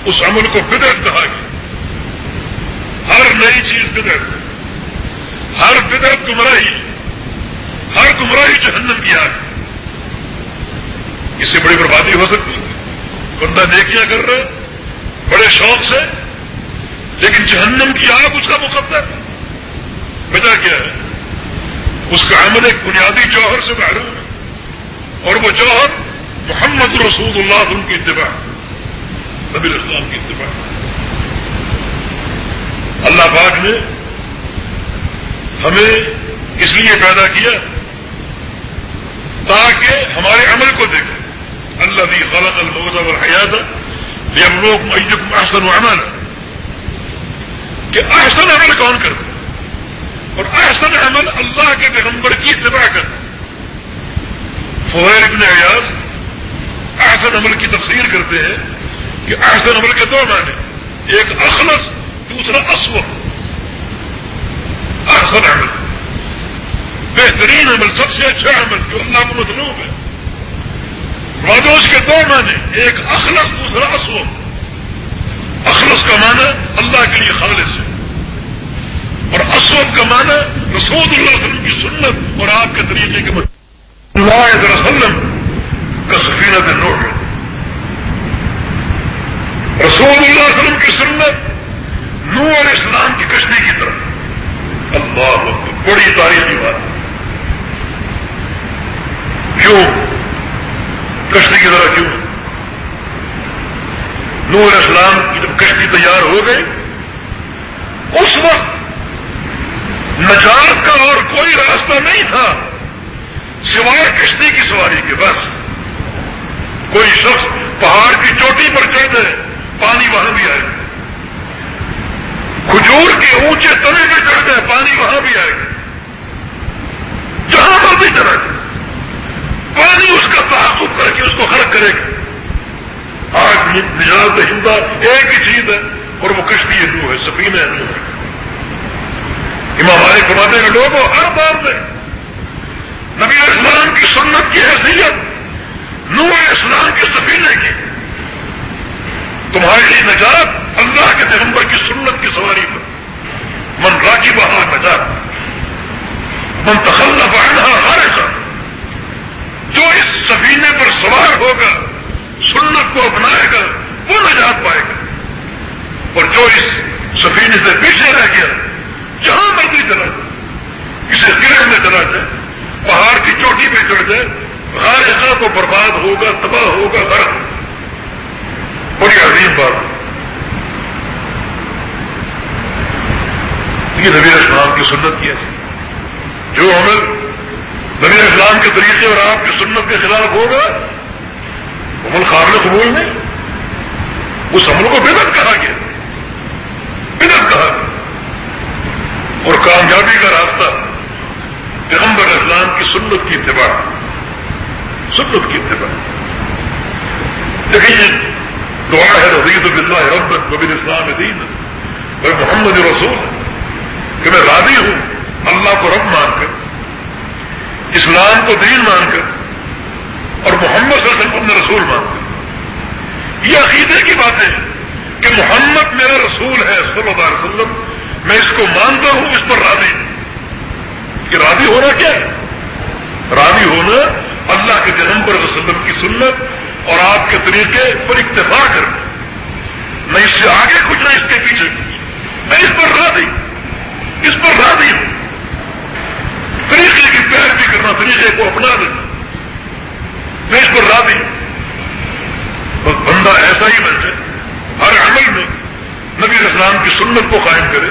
اس عمل کو بدعت کہا گیا۔ ہر نئی چیز بدعت ہر بدعت گمراہی ہر گمراہی جہنم کی آگ. اس سے بڑی بربادی ہو سکتی بندہ نیکیاں کر رہے بڑے شوق سے، لیکن جہنم کی آگ اس کا مقدر وجہ کیا ہے؟ اس کا عمل ایک بنیادی جوہر سے محروم ہے. اور وہ جوہر محمد رسول اللہ ان کی اتباع نبی اسلام کی اتباع اللہ پاک نے ہمیں اس لیے پیدا کیا تاکہ ہمارے عمل کو دیکھیں اللہ بھی خلق الموت اور حیات یہ ہم لوگ احسن عمل کہ احسن عمل کون کرتا اور احسن عمل اللہ کے پیغمبر کی اتباع کرتا فہیر ابن ایاز احسن عمل کی تفسیر کرتے ہیں کہ احسن عمل کے دو معنی ایک اخلص دوسرا اسو احسن عمل بہترین عمل، سب سے اچھا عمل، جو اللہ کو مطلوب ہے۔ رادوش کے دو معنی، ایک اخلص، دوسرا اسو اخلص کا معنی اللہ کے لیے خالص ہے۔ اور اسود کا معنی رسول اللہ علیہ وسلم کی سنت اور آپ کے طریقے کے اللہ علیہ وسلم کا سفینت نوٹ ہے رسول اللہ علیہ وسلم کی سنت نو اور اسلام کی کشتی کی طرف۔ اللہ بڑی تاریخی بات۔ کیوں؟ کشتی کی طرح کیوں؟ نور اسلام کی جب کشتی تیار ہو گئی، اس وقت نجات کا اور کوئی راستہ نہیں تھا سوائے کشتی کی سواری کے، بس۔ کوئی شخص پہاڑ کی چوٹی پر چڑھ جائے پانی وہاں بھی آئے۔ گا کھجور کے اونچے تنے پہ چڑھ جائے پانی وہاں بھی آئے۔ گا جہاں پر بھی چلا جائے پانی اس کا تعاقب کر کے اس کو خرق کرے گا۔ آج نجات ہندا ایک ہی چیز ہے اور وہ کشتی نو ہے سفین ہے نو ہے امام مالک فرماتے ہیں لوگوں ہر بار میں نبی اسلام کی سنت کی حیثیت، نور اسلام کی سفینے کی۔ تمہاری لیے نجات اللہ کے پیغمبر کی سنت کی سواری پر۔ من راکی بہا نجات، من تخلف عنها ہر جو اس سفینے پر سوار ہوگا، سنت کو اپنائے گا، وہ نجات پائے گا۔ اور جو اس سفینے سے پیچھے رہ گیا، جہاں مرضی چلا جائے، اسے گرہ میں چلا جائے، پہاڑ کی چوٹی پہ چڑھ جائے، غار کو برباد ہوگا، تباہ ہوگا گرم بڑی عظیم بات۔ یہ نبی اسلام کی سنت کیا جو عمل نبی اسلام کے طریقے اور آپ کی سنت کے خلاف ہوگا عمل قابل قبول نہیں۔ اس عمل کو بدت کہا گیا۔ بدت کہا گیا۔ اور کامیابی کا راستہ پیغمبر اسلام کی سنت کی اتباع۔ سنت کی اتباع۔ دیکھیے، دعا ہے، رضیت بلّہ رب نبی اسلام دین میں محمد رسول کہ میں راضی ہوں، اللہ کو رب مان کر اسلام کو دین مان کر اور محمد صلی اللہ علیہ وسلم رسول مان کر۔ یہ عقیدے کی بات ہے کہ محمد میرا رسول ہے صلی اللہ علیہ وسلم، میں اس کو مانتا ہوں، اس پر راضی کہ راضی ہونا کیا ہے؟ راضی ہونا اللہ کے جنم پر وسلم کی سنت اور آپ کے طریقے پر اکتفا کر میں اس سے آگے کچھ نہ اس کے پیچھے۔ میں اس پر راضی اس پر راضی ہوں۔ طریقے کی پیروی کرنا طریقے کو اپنا دینا میں اس پر راضی۔ بس بندہ ایسا ہی بن جائے، ہر عمل میں نبی اسلام کی سنت کو قائم کرے۔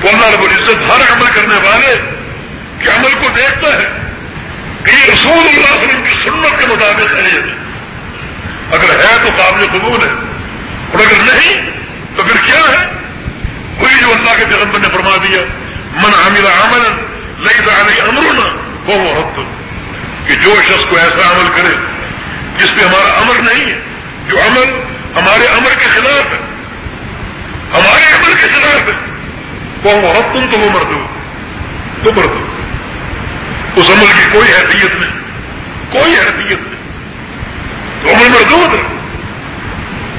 تو اللہ رب العزت ہر عمل کرنے والے کے عمل کو دیکھتا ہے کہ یہ رسول اللہ علیہ وسلم کی سنت کے مطابق ہے یہ اگر ہے تو قابل قبول ہے، اور اگر نہیں تو پھر کیا ہے؟ وہی جو اللہ کے پیغمبر نے فرما دیا، من عمل عمل لئی علیہ امرنا وہ محبت کہ جو شخص کو ایسا عمل کرے جس پہ ہمارا امر نہیں ہے، جو عمل ہمارے امر کے خلاف ہے، ہمارے امر کے خلاف ہے وہ محبت تو وہ مرد تو مرد اس عمل کی کوئی حیثیت نہیں، کوئی حیثیت نہیں۔ تو عمل مردود ہے،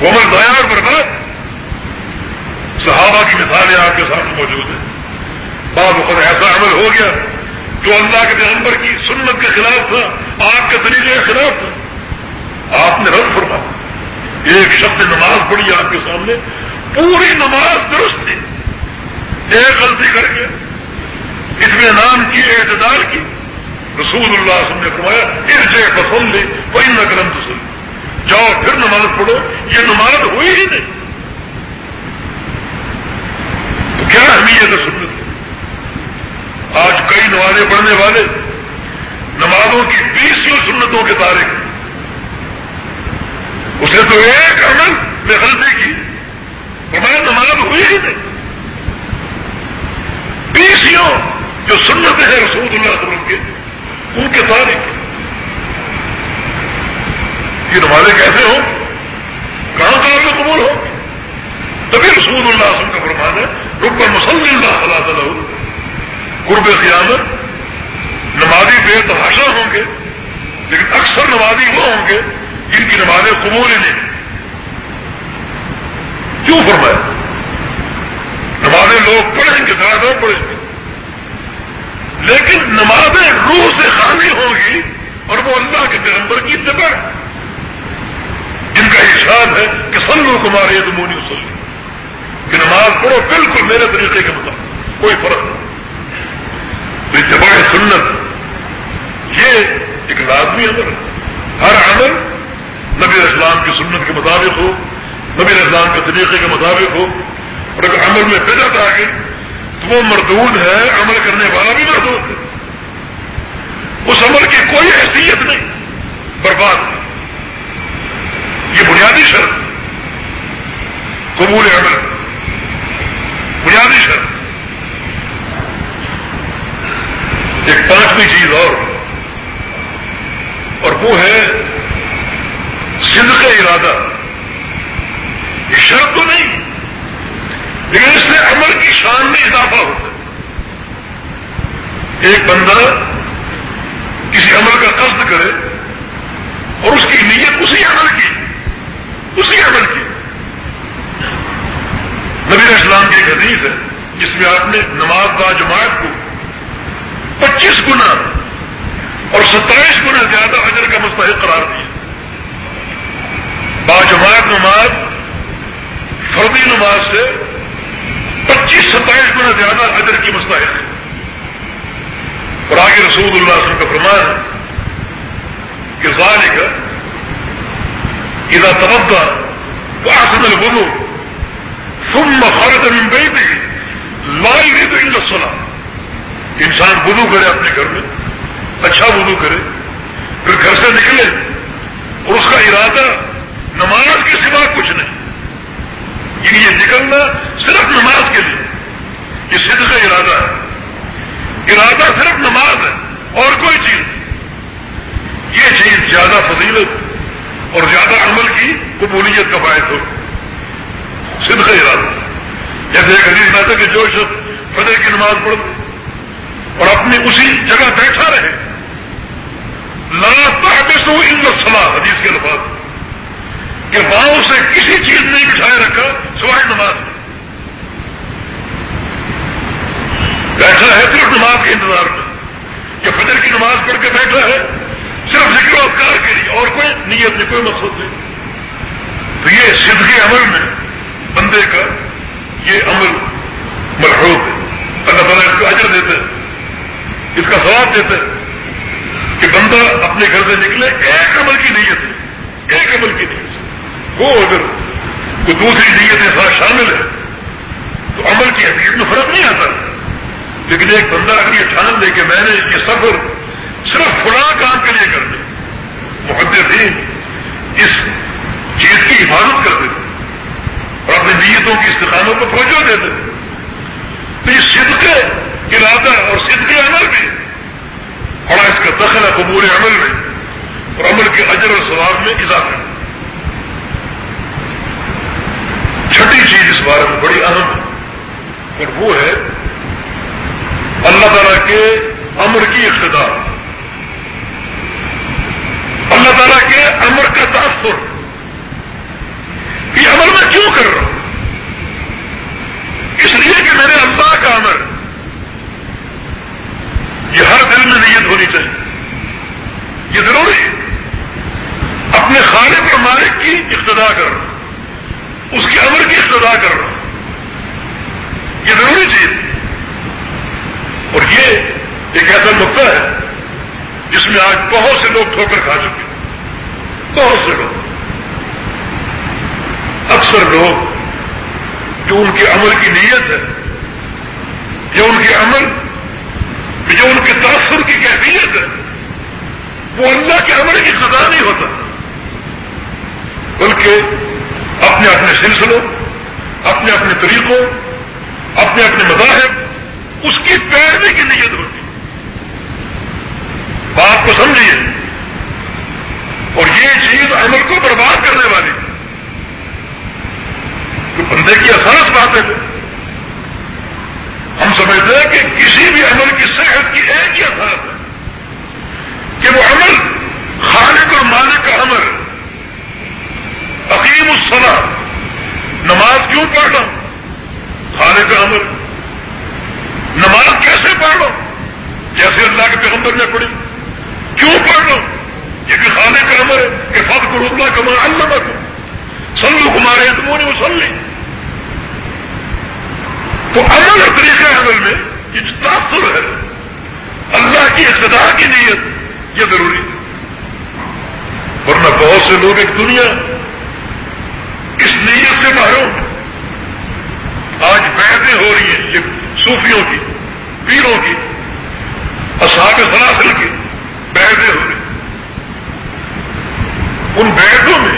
وہ عمل دیا اور برباد صحابہ کی مثالیں آپ کے سامنے موجود ہیں۔ بعض وقت ایسا عمل ہو گیا جو اللہ کے پیغمبر کی سنت کے خلاف تھا، آپ کے طریقے کے خلاف تھا۔ آپ نے رد فرما ایک شخص نماز پڑھی آپ کے سامنے، پوری نماز درست تھی۔ ایک غلطی کر کے اطمینان کی اعتدار کی۔ رسول اللہ نے فرمایا ارجے پسند لی کوئی نہ قلم تسل جاؤ پھر نماز پڑھو، یہ نماز ہوئی ہی نہیں۔ تو کیا اہمیت ہے سنت؟ نمازیں پڑھنے والے، نمازوں کی بیسوں سنتوں کے تاریخ اسے تو ایک عمل میں غلطی کی۔ ہمارے نماز ہوئی ہی نہیں۔ بیسوں جو سنتیں ہیں رسول اللہ علیہ وسلم کے، ان کے تاریخ یہ نمازیں کیسے ہوں؟ کہاں کہاں میں قبول ہو تبھی رسول اللہ علیہ وسلم کا فرمان ہے رب مسلم اللہ اللہ تعالیٰ قرب قیامت نمازی بے تحاشا ہوں گے، لیکن اکثر نمازی وہ ہوں گے جن کی نمازیں قبول ہی نہیں۔ کیوں فرمایا؟ نمازیں لوگ پڑھیں گے زیادہ پڑھیں گے۔ لیکن نمازیں روح سے خالی ہوں گی اور وہ اللہ کے پیغمبر کی اتباع جن کا احساس ہے کہ سلو کمار یہ تو مونی کہ نماز پڑھو بالکل میرے طریقے کے مطابق، کوئی فرق نہیں۔ اتباع سنت، یہ ایک لازمی عمل ہے۔ ہر عمل نبی اسلام کی سنت کے مطابق ہو، نبی اسلام کے طریقے کے مطابق ہو۔ اور اگر عمل میں بدت آ گئی، تو وہ مردود ہے، عمل کرنے والا بھی مردود ہے۔ اس عمل کی کوئی حیثیت نہیں، برباد نہیں یہ بنیادی شرط، قبول عمل۔ بنیادی شرط۔ ایک پانچویں چیز اور۔ اور وہ ہے صدق ارادہ۔ یہ شرط تو نہیں، لیکن اس سے عمل کی شان میں اضافہ ہوتا ہے۔ ایک بندہ کسی عمل کا قصد کرے اور اس کی نیت اسی عمل کی، اسی عمل کی۔ نبی اسلام کی ایک حدیث ہے، جس میں آپ نے نماز با جماعت کو پچیس گنا اور ستائیس گنا زیادہ اجر کا مستحق قرار دیا۔ باجماعت نماز فردی نماز سے پچیس ستائیس گنا زیادہ اجر کی مستحق۔ ہے اور آگے رسول اللہ وسلم کا فرمان ہے کہ ذالک کا ادا تبدہ تو آسن ثم خرج من بیته لا يريد الا الصلاه انسان وضو کرے اپنے گھر میں اچھا وضو کرے، پھر گھر سے نکلے اور اس کا ارادہ نماز کے سوا کچھ نہیں۔ یعنی یہ نکلنا صرف نماز کے لیے۔ یہ سدھ کا ارادہ ہے۔ ارادہ صرف نماز ہے، اور کوئی چیز نہیں۔ یہ چیز زیادہ فضیلت اور زیادہ عمل کی قبولیت کا باعث ہو۔ سدھ کا ارادہ۔ جیسے ایک عزیز میں تھا کہ جو شخص فجر کی نماز پڑھ اور اپنی اسی جگہ بیٹھا رہے۔ سو ان سلا حدیث کے الفاظ۔ کہ باؤں سے کسی چیز نہیں بٹھائے رکھا سوائے نماز۔ بیٹھا ہے صرف نماز کے انتظار میں۔ کہ فجر کی نماز پڑھ کے بیٹھا ہے صرف ذکر و اذکار کے لیے، اور کوئی نیت نہیں، کوئی مقصد نہیں۔ تو یہ صدقی عمل میں بندے کا یہ عمل مرحوب ہے۔ اللہ تعالیٰ اس کو اجر دیتے ہیں اس کا سواب دیتے کہ بندہ اپنے گھر سے نکلے، ایک عمل کی نیت ہے ایک عمل کی نیت۔ وہ اگر کوئی دوسری نیت ساتھ شامل ہے تو عمل کی حقیقت میں فرق نہیں آتا۔ لیکن ایک بندہ اگر یہ ٹھان لے کہ میں نے یہ سفر صرف فلاں کام کے لیے کر دیں محدثین اس چیز کی حفاظت کرتے تھے اور اپنی نیتوں کی استقامت کو توجہ دیتے تھے تو یہ صدق ارادہ اور صدق عمل بھی بڑا اس کا دخل ہے قبول عمل میں، اور عمل کے اجر اور ثواب میں اضافہ چھٹی چیز اس بارے میں بڑی اہم ہے، اور وہ ہے اللہ تعالیٰ کے امر کی اقتدار اللہ تعالیٰ کے امر کا تاثر یہ عمل میں کیوں کر رہا ہوں؟ اس لیے کہ میرے اللہ کا امر یہ ہر دل میں نیت ہونی چاہیے۔ یہ ضروری ہے۔ اپنے خالق اور مالک کی ابتدا کر رہا اس کے امر کی ابتدا کر رہا یہ ضروری چیز اور یہ ایک ایسا نقطہ ہے جس میں آج بہت سے لوگ ٹھوکر کھا چکے بہت سے لوگ۔ اکثر لوگ جو ان کے عمل کی نیت ہے یا ان کے عمل جو ان کے تاثر کی کیفیت ہے، وہ اللہ کے عمل کی سزا نہیں ہوتا بلکہ اپنے اپنے سلسلوں، اپنے اپنے طریقوں، اپنے اپنے مذاہب، اس کی پیروی کی نیت ہوتی بات کو سمجھیے۔ اور یہ چیز عمل کو برباد کرنے والی۔ تو بندے کی اثاث بات ہے۔ ہم سمجھتے ہیں کہ کسی بھی عمل کی صحت کی ایک ہی اثاث ہے کہ وہ عمل خالق اور مالک کا عمل عقیم السلام نماز کیوں پڑھ رہا ہوں خالق کا عمل۔ نماز کیسے پڑھ رہا ہوں جیسے اللہ کے پیغمبر نے پڑھی۔ کیوں پڑھ رہا ہوں یہ بھی خالق کا عمل ہے کہ فت کو روکنا کما اللہ کو سلو کمارے تمہوں نے وہ سن لی تو عمل اور طریقہ عمل میں یہ جو تاثر ہے، اللہ کی اقتدار کی نیت یہ ضروری ہے۔ ورنہ بہت سے لوگ ایک دنیا اس نیت سے محروم آج بیعتیں ہو رہی ہیں یہ صوفیوں کی، پیروں کی، اصحاب سلاسل کی بیعتیں ہو رہی ان بیعتوں میں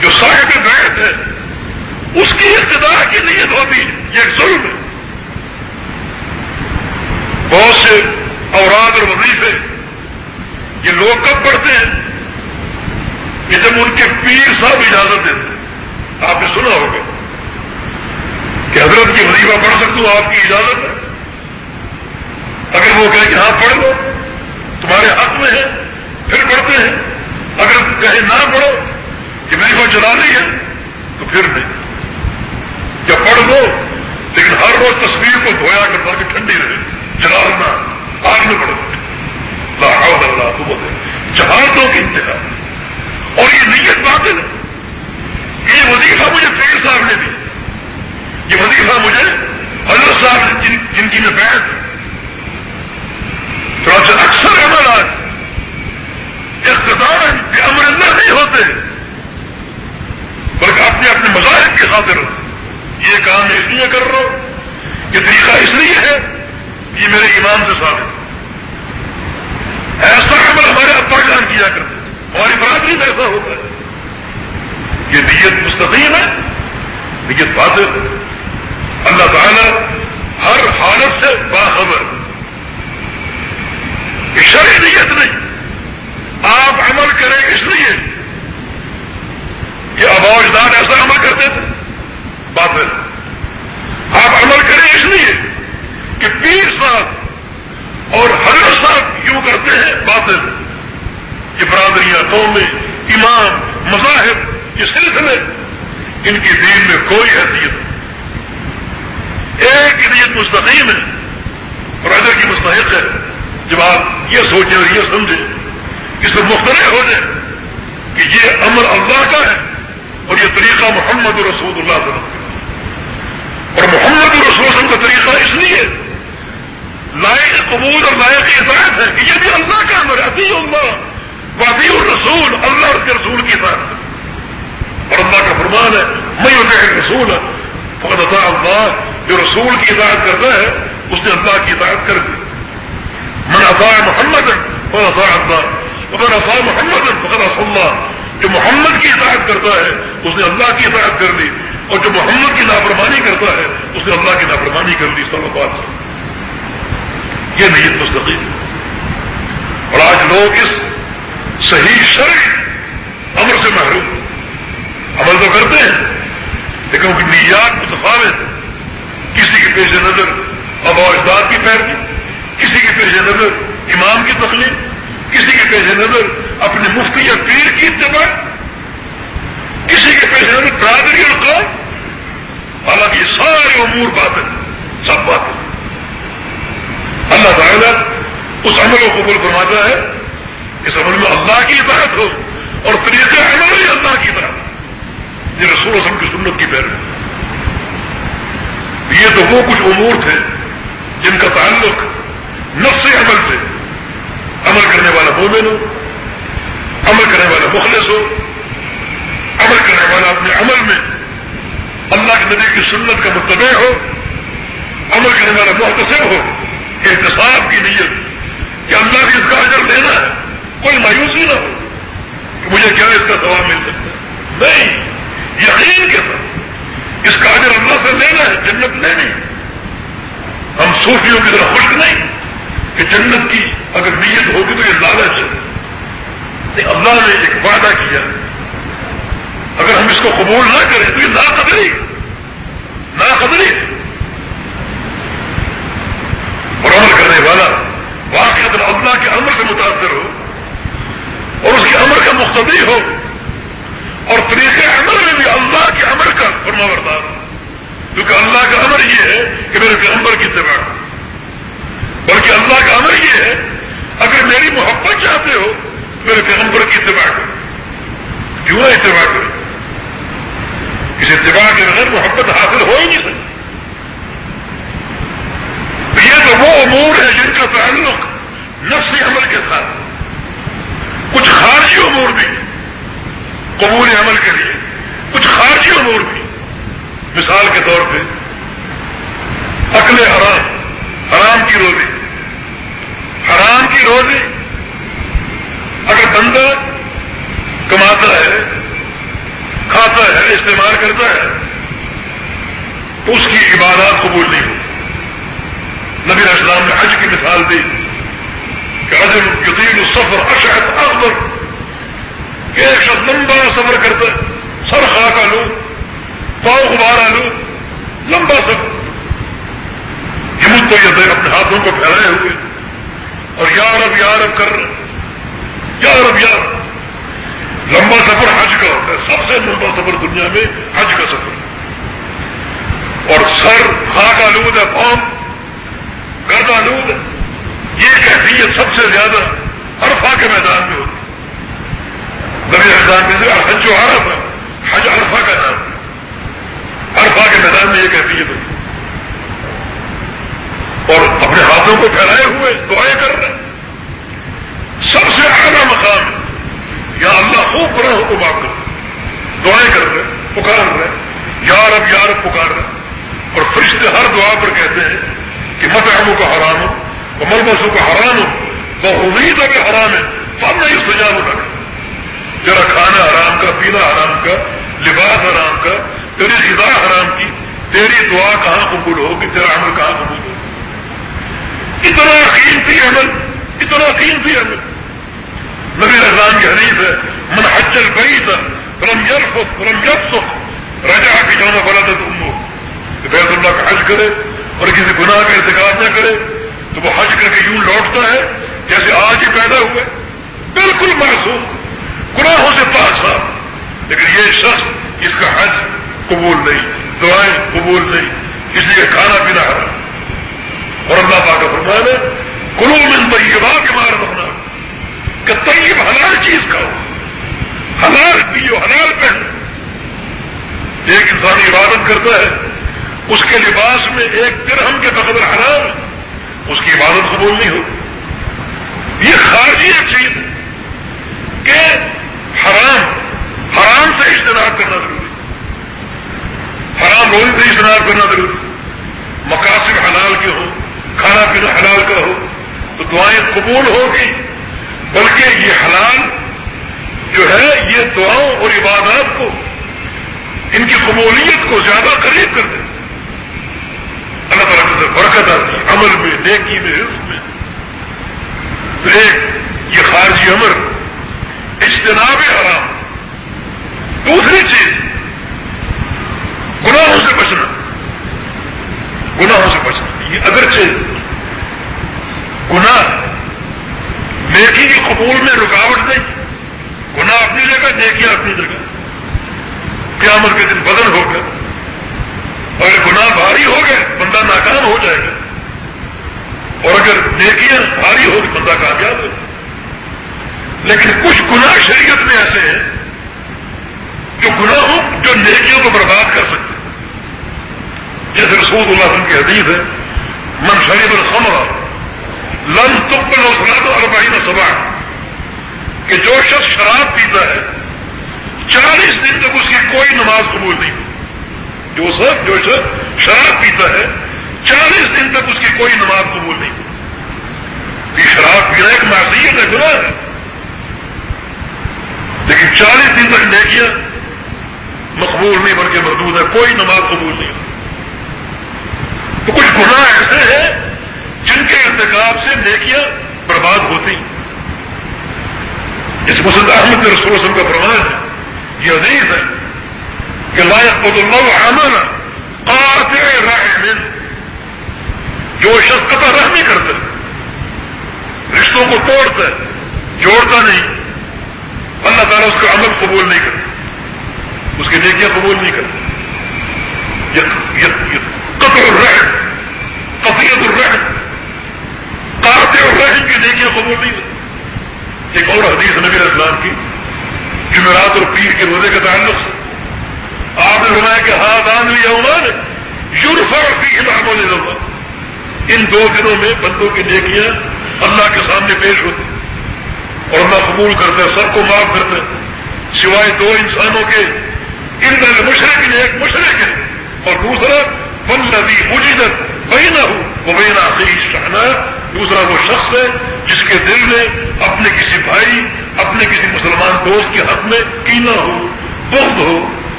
جو صاحب بیت ہے اس کی ابتدا کی نیت ہوتی ہے، یہ ایک ظلم ہے۔ بہت سے اوراد اور وظیفے یہ لوگ کب پڑھتے ہیں؟ کہ جب ان کے پیر صاحب اجازت دیتے آپ نے سنا ہوگا کہ حضرت کی وظیفہ پڑھ سکتا ہوں آپ کی اجازت ہے۔ اگر وہ کہیں کہ ہاں پڑھ لو، تمہارے حق میں ہے، پھر پڑھتے ہیں۔ اگر کہیں نہ پڑھو کہ میری کو چلا رہی ہے، تو پھر نہیں۔ یا پڑھ لو لیکن ہر روز تصویر کو دھویا کر تاکہ ٹھنڈی رہے۔ جلانا آگ میں پڑو لاہور اللہ تو بولے جہازوں کی انتہا۔ اور یہ نیت بات ہے۔ یہ وظیفہ مجھے پیر صاحب نے دی یہ وظیفہ مجھے حضرت صاحب جن, جن کی میں بیٹھ تھوڑا سا اکثر عمل آج اقتدار امر اندر نہیں ہوتے بلکہ اپنے اپنے مذاہب کی خاطر یہ کام اس لیے کر رہا ہوں یہ طریقہ اس لیے ہے یہ میرے ایمان سے ثابت ایسا عمل ہمارے ابا جان کیا کرتے ہماری برادری میں ایسا ہوتا ہے یہ نیت مستقیم ہے، نیت بادل اللہ تعالی ہر حالت سے باخبر شرعی نیت نہیں، آپ عمل کریں اس لیے کہ ابا اجداد ایسا عمل کرتے تھے۔ بات ہے آپ عمل کریں اس لیے کہ پیر صاحب اور حضرت صاحب کیوں کرتے ہیں بات ہے یہ برادریاں قومیں، امام، مذاہب، یہ سلسلے ان کی دین میں کوئی حیثیت نہیں۔ ایک نیت مستقیم ہے اور ادر کی مستحق ہے، جب آپ یہ سوچیں اور یہ سمجھیں، اس میں مختلف ہو جائے کہ یہ عمل اللہ کا ہے اور یہ طریقہ محمد رسول اللہ صلی اللہ علیہ وسلم اور محمد رسول وسلم کا طریقہ اس لیے لائق قبول اور لائق اطاعت ہے کہ یہ بھی اللہ کا امر عطی اللہ وادی الرسول، اللہ کے رسول کی اطاعت ہے۔ اور اللہ کا فرمان ہے میں ہوتے رسول ہے فقط عطا اللہ۔ جو رسول کی اطاعت کرتا ہے، اس نے اللہ کی اطاعت کر دی۔ من عطا محمد فقط عطا اللہ۔ فقط عطا محمد فقط عطا اللہ جو محمد کی اطاعت کرتا ہے، اس نے اللہ کی اطاعت کر دی۔ اور جو محمد کی نافرمانی کرتا ہے، اس نے اللہ کی نافرمانی کر لی سب بات یہ نیت مستقیم اور آج لوگ اس صحیح شرعی امر سے محروم۔ عمل تو کرتے ہیں، لیکن ان کی نیات متفاوت۔ کسی کے پیش نظر اب اجداد کی پیروی، کسی کے پیش نظر امام کی تکلیف کسی کے پیش نظر اپنے مفتی یا پیر کی اتباع۔ کسی کے پیش نظر برادری اور قوم۔ حالانکہ یہ سارے امور باتیں سب باتیں اللہ تعالیٰ اس عمل کو قبول فرماتا ہے، اس عمل میں اللہ کی اطاعت ہو اور طریقہ عمل ہی اللہ کی اطاعت یہ رسول وسلم کی سنت کی پیروی۔ یہ تو وہ کچھ امور تھے جن کا تعلق نفس عمل سے۔ عمل کرنے والا مومن ہو، عمل کرنے والا مخلص ہو، عمل کرنے والا اپنے عمل میں اللہ کے نبی کی سنت کا متبع ہو، عمل کرنے والا محتصر ہو۔ احتساب کی نیت کہ اللہ بھی اس کا اجر لینا ہے۔ کوئی مایوسی نہ ہو کہ مجھے کیا اس کا ثواب مل سکتا ہے۔ نہیں، یقین کے ساتھ اس کا اجر اللہ سے لینا ہے، جنت لینی ہم صوفیوں کی طرح خوش نہیں کہ جنت کی اگر نیت ہوگی تو یہ لالچ ہے۔ اللہ نے ایک وعدہ کیا۔ اگر ہم اس کو قبول نہ کریں تو یہ نا قدری نا قدری اور عمل کرنے والا واقع اللہ کے عمر سے متاثر ہو اور اس کے عمر کا مقتدی ہو اور طریقے عمل میں بھی اللہ کے عمر کا فرما بردار ہو۔ کیونکہ اللہ کا عمر یہ ہے کہ میرے پیغمبر کی اتباع بلکہ اللہ کا عمر یہ ہے، اگر میری محبت چاہتے ہو تو میرے پیغمبر کی اتباع کرو۔ کیوں اتباع کرو؟ اس اتباع کے بغیر محبت حاصل ہو ہی نہیں سکتی۔ یہ تو وہ امور ہے جن کا تعلق نفسی عمل کے ساتھ، کچھ خارجی امور بھی قبول عمل کے لیے، کچھ خارجی امور بھی۔ مثال کے طور پہ عقل حرام حرام کی روزی۔ حرام کی روزی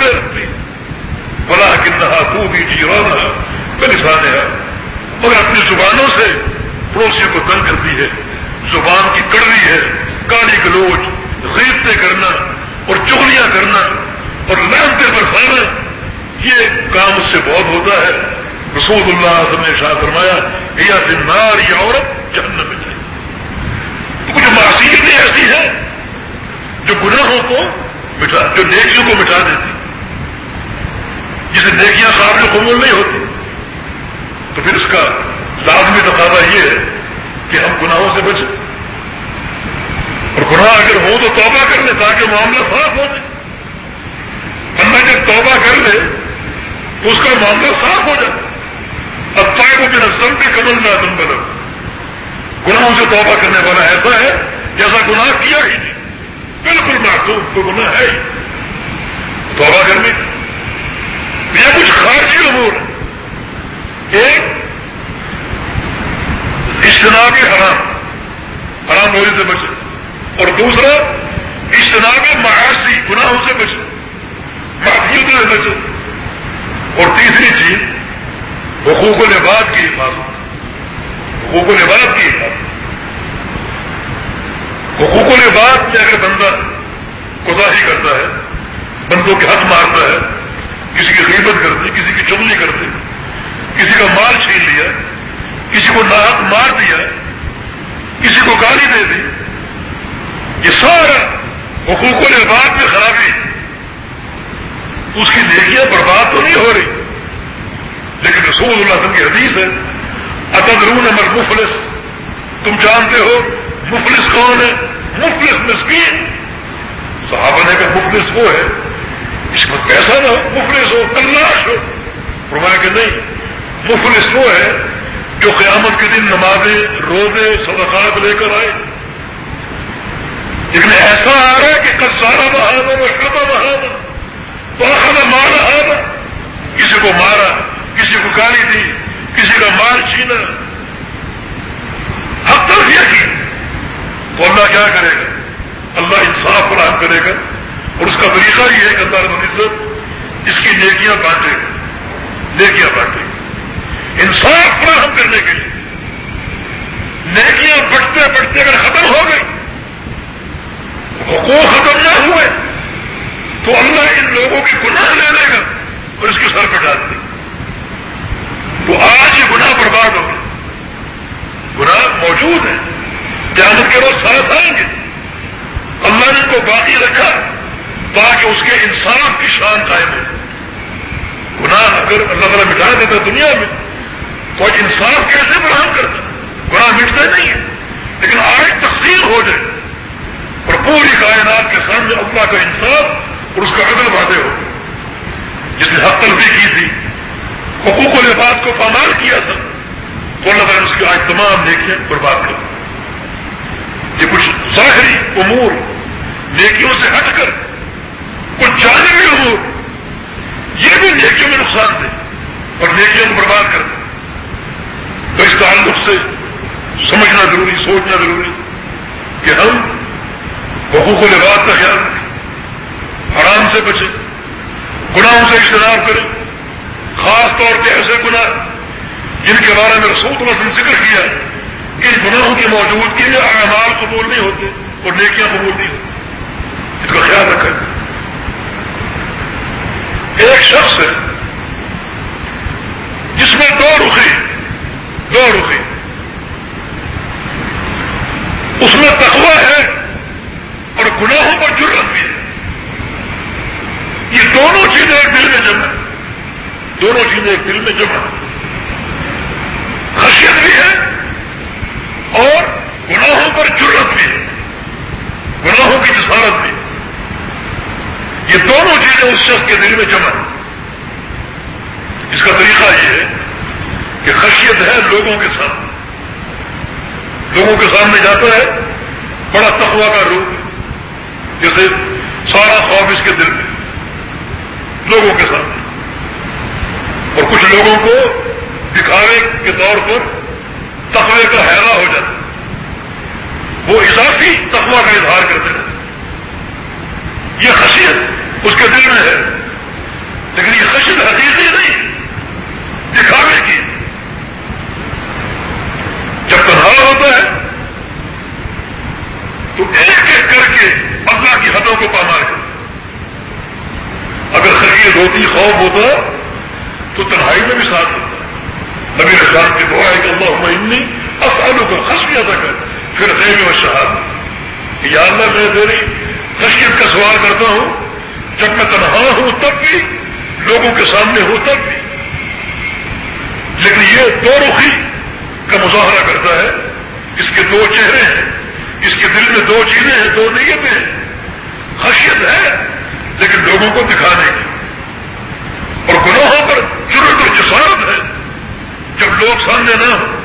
دیتی رکھتی بلا کنہا خوبی جیوانا میں ہے مگر اپنی زبانوں سے پڑوسیوں کو تنگ کرتی ہے، زبان کی کڑوی ہے، کالی گلوچ غیبتیں کرنا اور چغلیاں کرنا اور لانتے برسانا، یہ کام اس سے بہت ہوتا ہے۔ رسول اللہ اعظم نے شاہ فرمایا، یا نار یا عورت جہنم میں جائے. تو کچھ معصیتیں ایسی ہیں جو گناہوں کو مٹا، جو نیکیوں کو مٹا دیتی جسے نیکیاں قابل قبول نہیں ہوتی۔ تو پھر اس کا لازمی تقاضا یہ ہے کہ ہم گناہوں سے بچیں۔ اور گناہ اگر ہو تو توبہ کر لیں تاکہ معاملہ صاف ہو جائے۔ بندہ جب توبہ کر لے تو اس کا معاملہ صاف ہو جائے۔ اب تائے کو میرا سم پہ کمل نہ بدل۔ گناہوں سے توبہ کرنے والا ایسا ہے جیسا گناہ کیا ہی نہیں۔ بالکل معصوم تو گناہ ہے ہی۔ توبہ کرنے یہ کچھ خارجی امور ہے ایک اجتناب حرام حرام روزی سے بچے۔ اور دوسرا، اجتناب معاشی گناہوں سے بچے۔ معافیتوں سے بچے۔ اور تیسری چیز، حقوق و لباس کی حفاظت۔ حقوق و لباس کی حفاظت۔ حقوق و لباس میں اگر بندہ کوتاہی کرتا ہے، بندوں کے حق مارتا ہے کسی کی قیمت کرتے، کسی کی چمنی کرتے، کسی کا مال چھین لیا، کسی کو ناحق مار دیا، کسی کو گالی دے دی، یہ سارا حقوق الباد میں خرابی۔ اس کی نیکیاں برباد تو نہیں ہو رہی، لیکن رسول اللہ وسلم کی حدیث ہے، اتدرون امر مفلس تم جانتے ہو، مفلس کون ہے؟ مفلس مسکین۔ صحابہ نے کہا، مفلس وہ ہے اس میں پیسہ نہ ہو، مفلس ہو، تلاش ہو۔ فرمایا کہ نہیں، مفلس وہ ہے جو قیامت کے دن نمازیں، روزے، صدقات لے کر آئے۔ لیکن ایسا آ رہا ہے کہ کب سارا بہادر اور بہادر تو مال آنا کسی کو مارا، کسی کو گالی دی، کسی کا مال چھینا۔ حق تلفیہ کی تو اللہ کیا کرے گا؟ اللہ انصاف فراہم کرے گا۔ اور اس کا طریقہ یہ ہے کہ اللہ رب العزت اس کی نیکیاں بانٹے نیکیاں بانٹے۔ انصاف فراہم کرنے کے لیے نیکیاں بٹتے بٹتے اگر ختم ہو گئی، حقوق ختم نہ ہوئے، تو اللہ ان لوگوں کے گناہ لے لے گا اور اس کے سر پہ ڈال دے۔ دو چہرے ہیں۔ اس کے دل میں دو چیزیں ہیں، دو نیتیں ہیں۔ خشیت ہے، لیکن لوگوں کو دکھانے کی اور گناہوں پر ضرورت و جسارت ہے۔ جب لوگ سامنے نہ ہوں،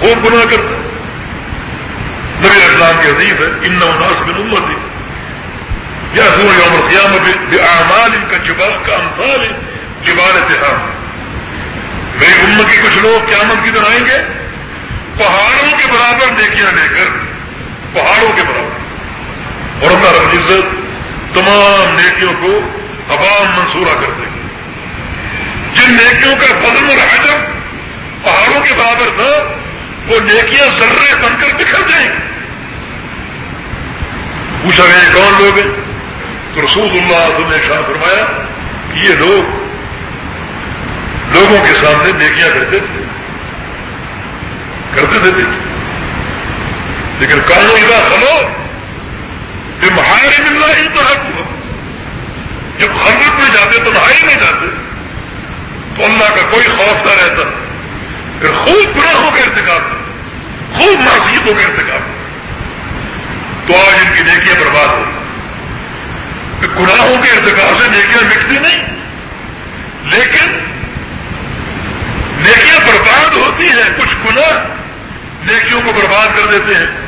وہ گناہ کرتے نبی اسلام کی عزیز ہے ان ناس بن امت یا سور یوم القیامت اعمال ان کا جبال کا امفال جبال اتحاد میری امت کی کچھ لوگ قیامت کی طرح آئیں گے؟ پہاڑوں کے برابر نیکیاں لے کر، پہاڑوں کے برابر۔ اور اللہ رب العزت تمام نیکیوں کو عوام منصورہ کر دیں گے جن نیکیوں کا فضل اور حجم پہاڑوں کے برابر تھا وہ نیکیاں ذرے بن کر بکھر جائیں۔ گے پوچھا گیا کون لوگ ہیں؟ تو رسول اللہ نے شاہ فرمایا کہ یہ لوگ لوگوں کے سامنے نیکیاں کرتے تھے۔ کرتے تھے لیکن کانوں ادا کھلو یہ ملنا ہی تو حق ہوا جب خلوت میں جاتے تو نہائی نہیں جاتے، تو اللہ کا کوئی خوف نہ رہتا۔ پھر خوب گناہوں کا انتخاب خوب معصیتوں کا انتخاب تو آج ان کی نیکیاں برباد ہو۔ گناہ کے ارتکاب سے نیکیاں مٹتی نہیں۔ لیکن نیکیاں برباد ہوتی ہیں، کچھ گناہ نیکیوں کو برباد کر دیتے ہیں۔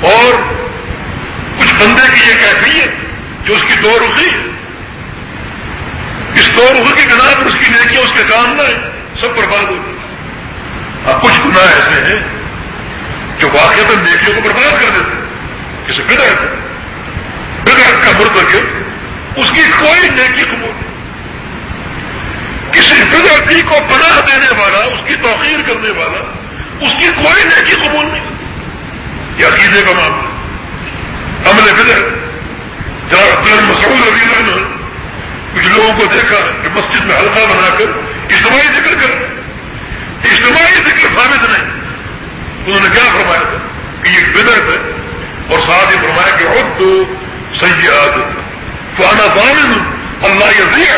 اور کچھ بندے کی یہ کیفیت جو اس کی دو رخی ہے۔ اس دو رخ کی بنا پر اس کی نیکیاں اس کے کام نہ سب برباد ہوتی اب کچھ گناہ ایسے ہیں جو واقع میں نیکیوں کو برباد کر دیتے ہیں۔ کسی بدعت بدعت کا مرتکب اس کی کوئی نیکی قبول نہیں۔ کسی بدعتی جی کو پناہ دینے والا، اس کی توقیر کرنے والا اس کی کوئی نیکی قبول نہیں یہ عقیدے کا معاملہ۔ عمل بدعت جہاں عبد مسعود رضی اللہ عنہ کچھ لوگوں کو دیکھا کہ مسجد میں ہلکا بنا کر اجتماعی ذکر کر اجتماعی ذکر ثابت نہیں۔ انہوں نے کیا فرمایا تھا؟ کہ یہ بدعت ہے اور ساتھ ہی فرمایا کہ اردو سیاد فانا فان اللہ یزیع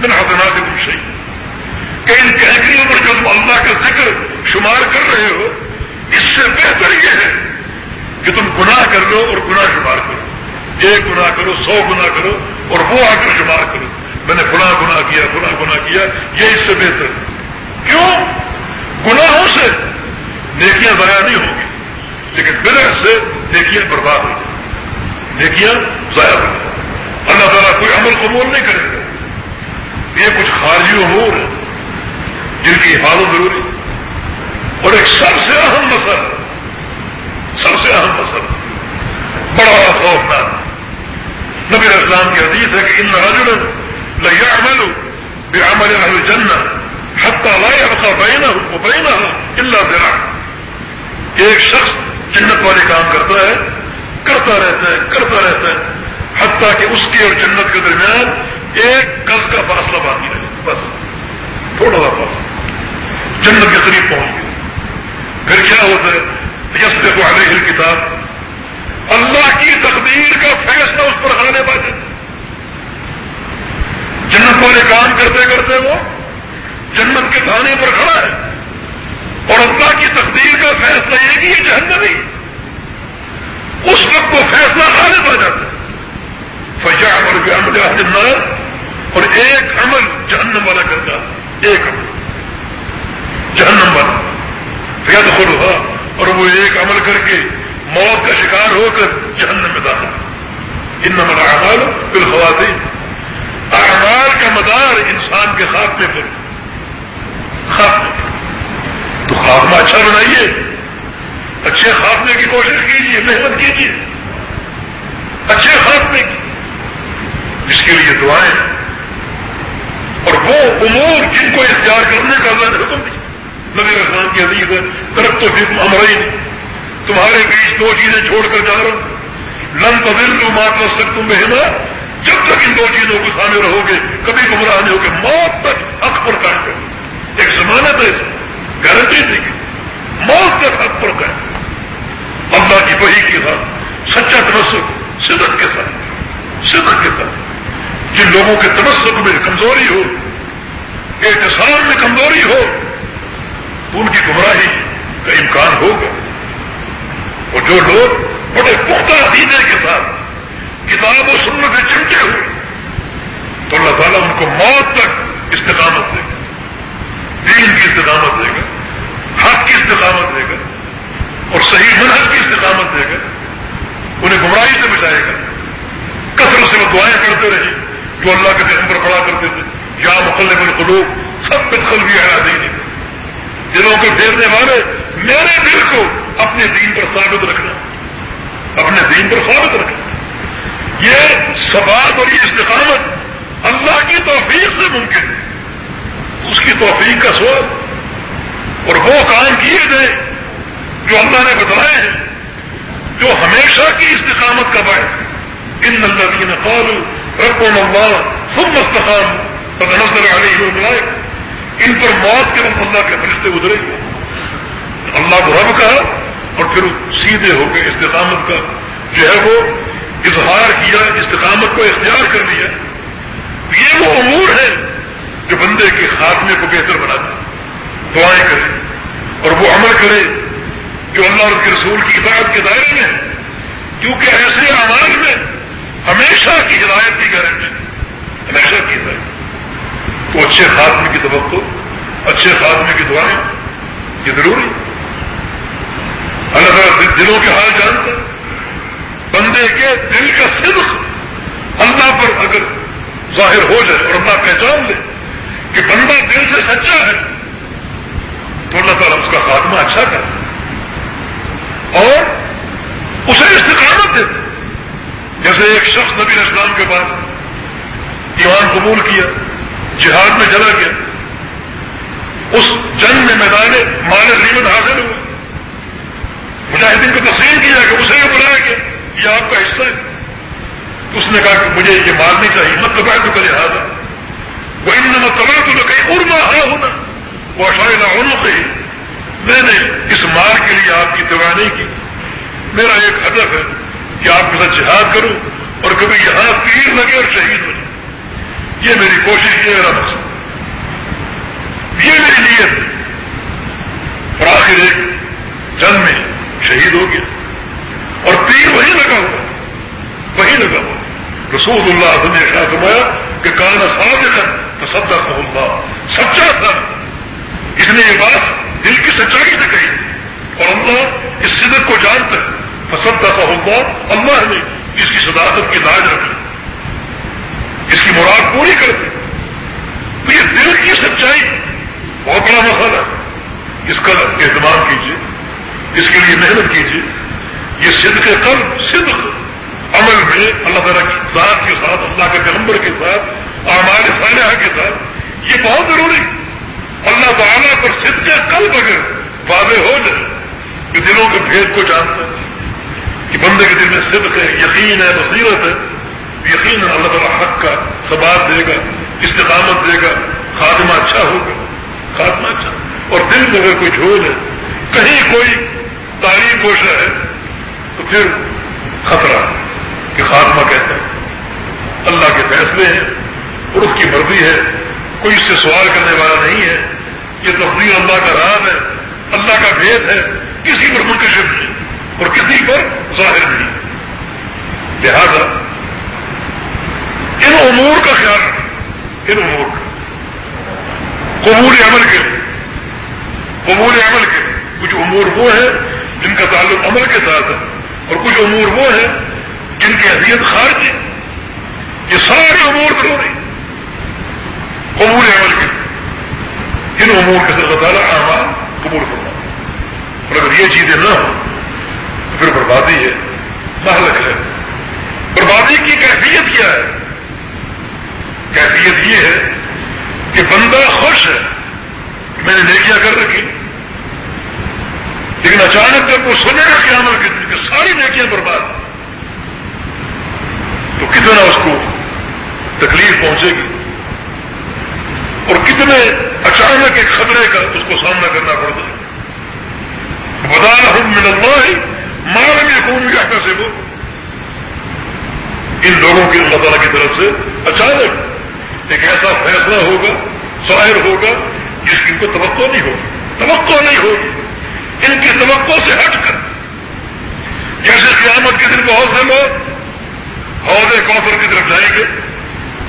من حسنات شہید کہ ان کیکریوں پر جو تم اللہ کا ذکر شمار کر رہے ہو، اس سے بہتر یہ ہے کہ تم گناہ کر لو اور گناہ شمار کرو۔ ایک گناہ کرو، سو گنا کرو اور وہ آ کر شمار کرو۔ میں نے فلاں گناہ کیا فلاں گناہ کیا، یہ اس سے بہتر۔ کیوں؟ گناہوں سے نیکیاں ضائع نہیں ہوں گی، لیکن بنا سے نیکیاں برباد ہو گئی نیکیاں ضائع ہو گئی اللہ تعالیٰ کوئی عمل قبول نہیں کرے گا۔ یہ کچھ خارجی امور ہے جن کی حفاظت ضروری اور ایک سب سے اہم مسئلہ، سب سے اہم مسئلہ، بڑا خوفناک۔ نبی اسلام کی حدیث ہے کہ ان رجل لیا عمل بے عمل اہل جنہ حتہ لائے ابقا بینا ہو بینا اللہ ایک شخص جنت والے کام کرتا ہے، کرتا رہتا ہے، کرتا رہتا ہے، حتیٰ کہ اس کی اور جنت کے درمیان ایک گز کا فاصلہ باقی رہے۔ بس، تھوڑا سا فاصلہ۔ جنت کے قریب پہنچ گئے پھر کیا ہوتا ہے یس دیکھو علیہ کتاب اللہ کی تقدیر کا فیصلہ اس پر آنے والے جنت والے کام کرتے کرتے وہ جنت کے تھانے پر کھڑا ہے اور اللہ کی تقدیر کا فیصلہ یہ کہ یہ جہنمی اس وقت وہ فیصلہ آنے پا جاتا ہے فجا عمل عمل اور ایک عمل جہنم والا کرتا ایک عمل جہنم بن فیاد خود ہوا اور وہ ایک عمل کر کے موت کا شکار ہو کر جہنم میں داخل۔ ان نمبر اعمال پھر خواتین اعمال کا مدار انسان کے خاتمے پر خاتمے پر تو خاتمہ اچھا بنائیے۔ اچھے خاتمے کی کوشش کیجیے، محنت کیجیے۔ اچھے خاتمے کی۔ جس کے لیے دعائیں۔ اور وہ امور جن کو اختیار کرنے کا اللہ نے حکم دیا۔ نبی رحمان کی عزیز ہے طرف تو پھر امرئی تمہارے بیچ دو چیزیں چھوڑ کر جا رہا ہوں۔ لن تدل جو مات سک تم بہنا جب تک ان دو چیزوں کو سامنے رہو گے، کبھی گمراہ نہیں ہوگے موت تک حق پر قائم کرو۔ ایک ضمانت ہے گارنٹی دے گی موت تک حق پر قائم۔ اللہ کی بہی کے ساتھ، سچا تنسک صدق کے ساتھ۔ صدق کے ساتھ۔ جن لوگوں کے تنسک میں کمزوری ہو احتسام میں کمزوری ہو ان کی گمراہی کا امکان ہوگا اور جو لوگ بڑے پختہ عقیدے کے ساتھ کتاب و سنت سے چمٹے ہوئے، تو اللہ تعالیٰ ان کو موت تک استقامت دے گا۔ دین کی استقامت دے گا، حق کی استقامت دے گا، اور صحیح منحص کی استقامت دے گا۔ انہیں گمراہی سے بچائے گا۔ کثرت سے وہ دعائیں کرتے رہے، جو اللہ کے پیغمبر پڑا کرتے تھے، یا مقلب القلوب سب دخل بھی آیا نہیں دلوں کو پھیرنے والے، میرے دل کو اپنے دین پر ثابت رکھنا۔ اپنے دین پر ثابت رکھنا۔ یہ سوال اور یہ استقامت اللہ کی توفیق سے ممکن ہے۔ اس کی توفیق کا سوال اور وہ کام کیے گئے جو اللہ نے بتلائے ہیں، جو ہمیشہ کی استقامت کا باعث ان اللہ کی نقال رب و اللہ خود مستقام نظر آ رہی ہو ان پر موت کے وقت اللہ کے فرشتے گزرے اللہ کو رب کا اور پھر سیدھے ہو گئے، استقامت کا جو ہے وہ اظہار کیا، استقامت کو اختیار کر لیا۔ یہ وہ امور ہے جو بندے کے خاتمے کو بہتر بناتے دعائیں کرے اور وہ عمل کرے جو اللہ اور کے رسول کی ہدایت کے دائرے میں کیونکہ ایسے اعمال میں ہمیشہ کی ہدایت کی گرج تو اچھے خاتمے کی توقع، اچھے خاتمے کی دعائیں، یہ ضروری اللہ تعالیٰ دلوں کے حال جانتا بندے کے دل کا صدق اللہ پر اگر ظاہر ہو جائے اور اللہ پہچان لے کہ بندہ دل سے سچا ہے، تو اللہ تعالیٰ اس کا خاتمہ اچھا کر اور اسے استقامت دے۔ جیسے ایک شخص نبی اسلام کے پاس ایمان قبول کیا۔ جہاد میں چلا گیا اس جنگ میں میدان مال ریمت حاصل ہوا مجاہدین کو تسلیم کیا کہ اسے یہ بلایا گیا۔ یہ آپ کا حصہ ہے۔ اس نے کہا کہ مجھے یہ مال نہیں چاہیے مطلب ہے تو کرے حاضر وہ ان مطلب تو کہیں ارما ہا ہونا وہ اشارہ ہونا سے میں نے اس مال کے لیے آپ کی دعا نہیں کی۔ میرا ایک ہدف ہے کہ آپ کے ساتھ جہاد کروں اور کبھی یہاں تیر لگے اور شہید ہو جائے یہ میری کوشش یہ میرا مقصد. یہ میری نیت. اور آخر ایک جنگ میں شہید ہو گیا. اور تیر وہی لگا ہوا. وہی لگا ہوا. رسول اللہ نے شاہ فرمایا کہ کانا صادقا تصدق اللہ. سچا تھا. اس نے یہ بات دل کی سچائی سے کہی. اور اللہ اس صدق کو جانتا ہے. تصدق اللہ. اللہ نے اس کی صداقت کی لاج رکھی اس کی مراد پوری کر دی۔ تو یہ دل کی سچائی بہت بڑا مسئلہ ہے۔ اس کا اہتمام کیجیے، اس کے لیے محنت کیجیے۔ یہ صدق قلب، صدق عمل میں اللہ تعالیٰ کی ذات کے ساتھ، اللہ کے پیغمبر کے ساتھ، اعمال صالحہ کے ساتھ یہ بہت ضروری۔ اللہ تعالیٰ پر صدق قلب اگر واضح ہو جائے کہ دلوں کے بھید کو جانتا ہے۔ کہ بندے کے دل میں صدق ہے، یقین ہے، بصیرت ہے۔ یقین اللہ تعالیٰ حق کا ثبات دے گا، استقامت دے گا، خاتمہ اچھا ہوگا۔ خاتمہ اچھا۔ اور دل میں اگر کوئی جھول ہے، کہیں کوئی تعلیم گوشہ ہے، تو پھر خطرہ کہ خاتمہ کہتے ہیں اللہ کے فیصلے ہیں اور اس کی مرضی ہے، کوئی اس سے سوال کرنے والا نہیں ہے۔ یہ تقدیر اللہ کا راز ہے، اللہ کا بھید ہے، کسی پر منتشر نہیں، اور کسی پر ظاہر نہیں۔ لہذا ان امور کا خیال رکھیں ان امور کا۔ قبول عمل کے قبول عمل کے کچھ امور وہ ہیں جن کا تعلق عمل کے ساتھ ہے، اور کچھ امور وہ ہیں جن کی حیثیت خارج ہے۔ یہ سارے امور ضروری قبول عمل کے ان امور کے ساتھ تعالیٰ اعمال قبول کرنا اور اگر یہ چیزیں نہ ہوں، تو پھر بربادی ہے محلک ہے۔ بربادی کی کیفیت کیا ہے؟ کیفیت یہ ہے کہ بندہ خوش ہے۔ میں نے نیکیاں کر رکھی۔ لیکن اچانک جب وہ سنے گا کہ عمل کہ ساری نیکیاں برباد تو کتنا اس کو تکلیف پہنچے گی؟ اور کتنے اچانک ایک خطرے کا اس کو سامنا کرنا پڑ جائے بتا ہوں من اللہ مال میں خون بھی آتا سے وہ ان لوگوں کی اللہ تعالیٰ کی طرف سے اچانک ایک ایسا فیصلہ ہوگا ظاہر ہوگا، جس کی ان کو توقع نہیں ہوگی۔ توقع نہیں ہوگی۔ ان کی توقع سے ہٹ کر۔ جیسے قیامت کے دن بہت سے لوگ حوض کوثر کی طرف جائیں گے،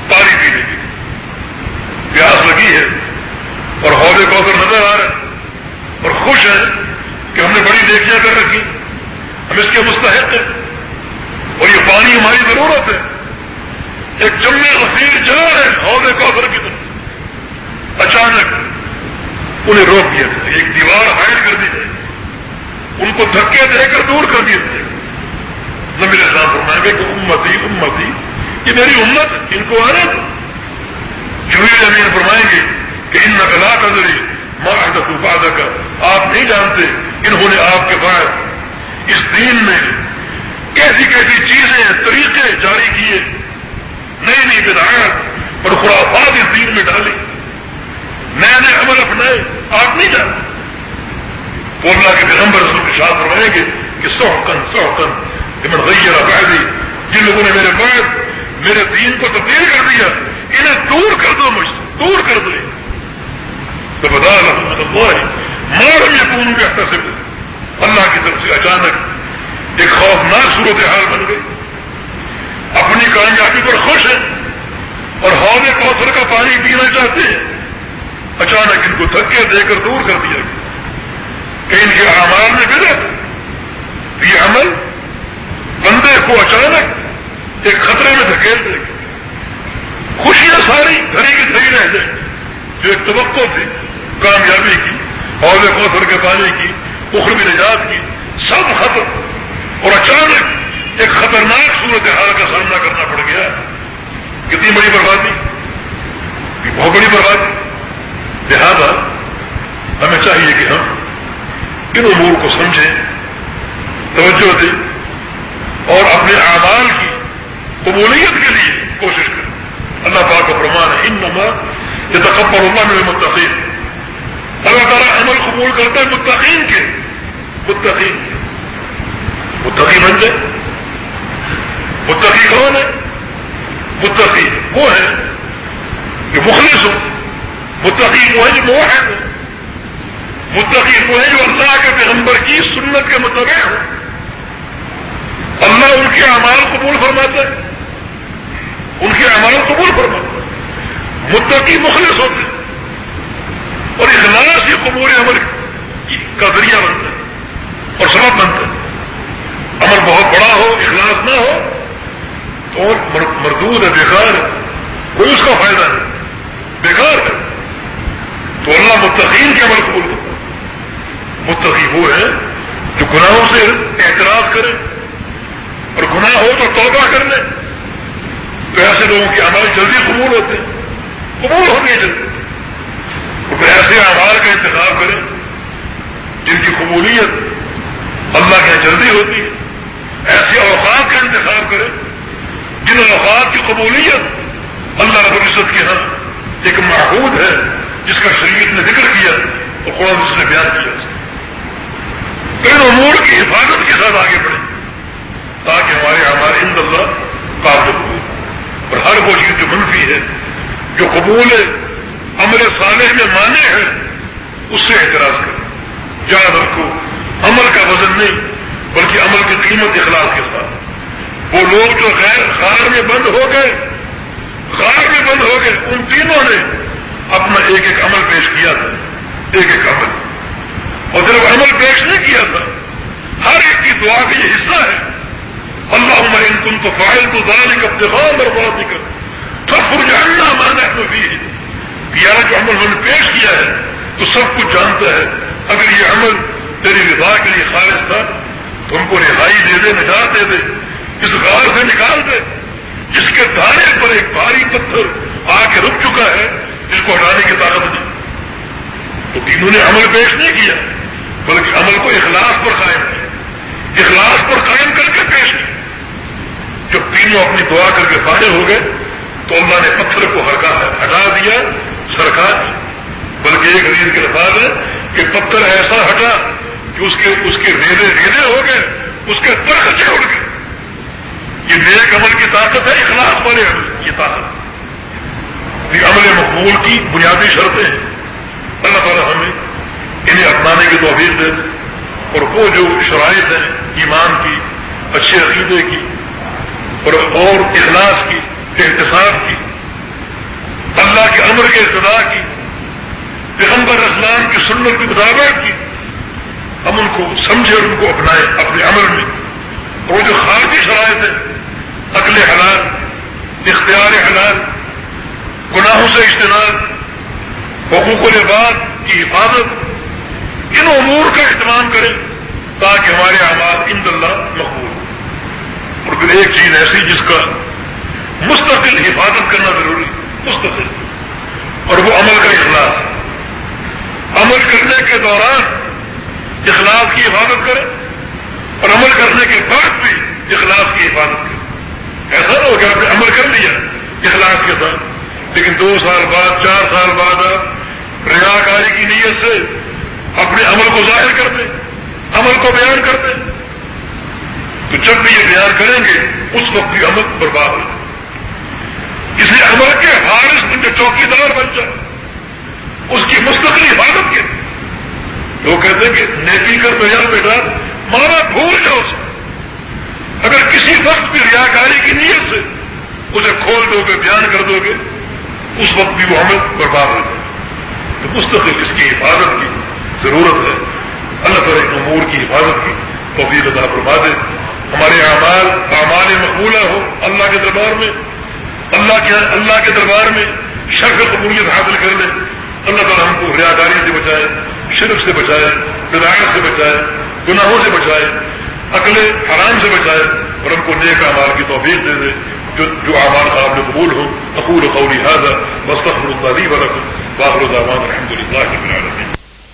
پانی پینے کی پیاس لگی ہے اور حوض کوثر نظر آ رہے ہیں اور خوش ہیں کہ ہم نے بڑی نیکیاں کر رکھی۔ ہم اس کے مستحق ہیں اور یہ پانی ہماری ضرورت ہے۔ ایک جمع وسیع جا رہے حوض کوثر کی طرف۔ اچانک انہیں روک دیا جائے ایک دیوار ہائر کر دی جائے ان کو دھکے دے کر دور کر دیا جائے نبی صاحب فرمائیں گے کہ امتی امتی، یہ میری امت، ان کو آنے دو جبریل امین فرمائیں گے کہ ان نقلا کا ذریعے ماں کا آپ نہیں جانتے انہوں نے آپ کے بعد اس دین میں کیسی کیسی چیزیں، طریقے جاری کیے۔ نئی نئی بدایات اور خرافات اس دین میں ڈالی۔ نئے نئے عمل اپنائے، آپ نہیں جانتے وہ اللہ کے پیغمبر رسول کے ساتھ فرمائیں گے کہ سوکن سوکن من غیر بعدی۔ جن لوگوں نے میرے بعد میرے دین کو تبدیل کر دیا، انہیں دور کر دو مجھ سے، دور کر دو۔ تو بتا اللہ مطلب مار یقون کہتا سے۔ اللہ کی طرف سے اچانک ایک خوفناک صورت حال بن گئی اپنی کامیابی پر خوش ہے اور حوض پانی پینا چاہتے ہیں۔ اچانک ان کو دھکے دے کر دور کر دیا گیا۔ کہ ان کے اعمال میں گرے یہ عمل بندے کو اچانک ایک خطرے میں دھکیل دے گا خوشیاں ساری گھری کی صحیح رہ جائیں۔ جو ایک توقع تھی، کامیابی کی، حوض کوثر کے پانی کی اخروی نجات کی، سب ختم۔ اور اچانک ایک خطرناک صورت حال کا سامنا کرنا پڑ گیا۔ کتنی بڑی بربادی۔ بہت بڑی بربادی لہذا ہمیں چاہیے کہ ہم ان امور کو سمجھیں، توجہ دیں اور اپنے اعمال کی قبولیت کے لیے کوشش کریں۔ اللہ پاک کا فرمان ہے ان نمبر یہ تقبر اللہ میں متقین اللہ تعالیٰ عمل قبول کرتا ہے متقین کے متقین۔ کے متقی بن جائے۔ متقی کون ہے؟ متقی وہ ہے جو مخلص. ہو متقی وہ ہے. جو موحد ہو متقی وہ ہے جو اللہ کے پیغمبر کی سنت کے مطابق ہو اللہ ان کے اعمال قبول فرماتا ہے. ان کے اعمال قبول فرماتا ہے. متقی مخلص ہوتے ہیں. اور اخلاص یہ قبول عمل کا ذریعہ بنتا ہے. اور سبب بنتا ہے. عمل بہت بڑا ہو، اخلاص نہ ہو، تو مردود ہے، بیکار کوئی اس کا فائدہ نہیں. بیکار ہے۔ تو اللہ متقین کے عمل قبول کرتا متقی وہ ہے جو گناہوں سے اعتراض کرے اور گناہ ہو تو توبہ کر لے۔ تو ایسے لوگوں کے عمل جلدی قبول ہوتے ہیں۔ قبول ہونے جلدی۔ تو ایسے اعمال کا انتخاب کریں جن کی قبولیت اللہ کے جلدی ہوتی ہے۔ ایسے اوقات کا انتخاب کریں جن اوقات کی قبولیت اللہ رب العزت کے ہاں ایک معبود ہے جس کا شریعت نے ذکر کیا اور قرآن اس نے بیان کیا ان امور کی حفاظت کے ساتھ آگے بڑھیں تاکہ ہمارے ہمارے ہند اللہ قابل ہو اور ہر وہ چیز جو منفی ہے، جو قبول عمل صالح میں مانے ہیں اس سے اعتراض کریں۔ یاد رکھو، عمل کا وزن نہیں، بلکہ عمل کی قیمت اخلاق کے ساتھ۔ وہ لوگ جو غیر غار میں بند ہو گئے غار میں بند ہو گئے۔ ان تینوں نے اپنا ایک ایک عمل پیش کیا تھا۔ ایک ایک عمل۔ اور جب عمل پیش نہیں کیا تھا، ہر ایک کی دعا کا یہ حصہ ہے۔ اللہ عمر تم تو فائل تو دانے کا پیغام برباد کر تب پر جاننا مانا تو بھی یہ جو عمل میں نے پیش کیا ہے، تو سب کچھ جانتا ہے۔ اگر یہ عمل تیری رضا کے لیے خارج تھا، تو ہم کو رہائی دے دے، نجات دے دے۔ اس غار سے نکال دے۔ جس کے دانے پر ایک بھاری پتھر آ کے رک چکا ہے جس کو ہٹانے کی طاقت نہیں۔ تو تینوں نے عمل پیش نہیں کیا، بلکہ عمل کو اخلاص پر قائم کیا۔ اخلاص پر قائم کر کے پیش کیا۔ جب تینوں اپنی دعا کر کے فارغ ہو گئے، تو اللہ نے پتھر کو ہٹا دیا، سرکار بلکہ ایک ریز کے الفاظ ہے کہ پتھر ایسا ہٹا کہ اس کے اس کے ریلے ریلے ہو گئے، اس کے درخت اڑ گئے۔ یہ نیک عمل کی طاقت ہے اخلاص والے عمل کی طاقت۔ یہ عمل مقبول کی بنیادی شرطیں ہیں۔ اللہ تعالیٰ ہمیں انہیں اپنانے کی توفیق دے اور وہ جو شرائط ہیں، ایمان کی، اچھے عقیدے کی، اور اور اخلاص کی، احتساب کی، اللہ کے امر کے ابتدا کی، پیغمبر اسلام کی سنت کی مطابق کی، ہم ان کو سمجھے اور ان کو اپنائیں اپنے عمل میں۔ اور وہ جو خارجی شرائط ہے عقل حلال، اختیار حلال، گناہوں سے اجتناب، حقوق العباد کی حفاظت، ان امور کا اہتمام کریں تاکہ ہمارے آباد ان اللہ مقبول اور پھر ایک چیز ایسی جس کا مستقل حفاظت کرنا ضروری مستقل۔ اور وہ عمل کا اخلاص۔ عمل کرنے کے دوران اخلاص کی حفاظت کریں اور عمل کرنے کے بعد بھی اخلاص کی حفاظت کریں۔ ایسا نہ ہو کہ آپ نے عمل کر لیا اخلاص کے ساتھ۔ لیکن دو سال بعد، چار سال بعد آپ ریا کاری کی نیت سے اپنے عمل کو ظاہر کر دیں عمل کو بیان کر دیں تو جب بھی یہ بیان کریں گے، اس وقت بھی عمل برباد ہو اسے عمل کے حارث بن جو چوکی دار بن جائے۔ اس کی مستقل حفاظت کے۔ لوگ کہتے ہیں کہ نیکی کر تیار بیٹا مانا بھول جاؤ۔ اگر کسی وقت بھی ریاکاری کی نیت سے اسے کھول دو گے، بیان کر دو گے، اس وقت بھی وہ عمل برباد ہو جائے۔ تو مستقل اس کی حفاظت کی ضرورت ہے۔ اللہ تعالیٰ امور کی حفاظت کی توفیق عطا فرما دے ہمارے اعمال اعمال مقبولہ ہو اللہ کے دربار میں۔ اللہ کے اللہ کے دربار میں شرف قبولیت حاصل کر لے۔ اللہ تعالیٰ ہم کو ریاداری سے بچائے شرف سے بچائے بدایت سے بچائے، گناہوں سے بچائے۔ اگلے حرام سے بچائے اور ہم کو نیک اعمال کی توفیق دے دے، جو جو اعمال نے قبول ہو اقول قولی حاضر مستقبل الدادی رکھ باخر الزامان الحمد للہ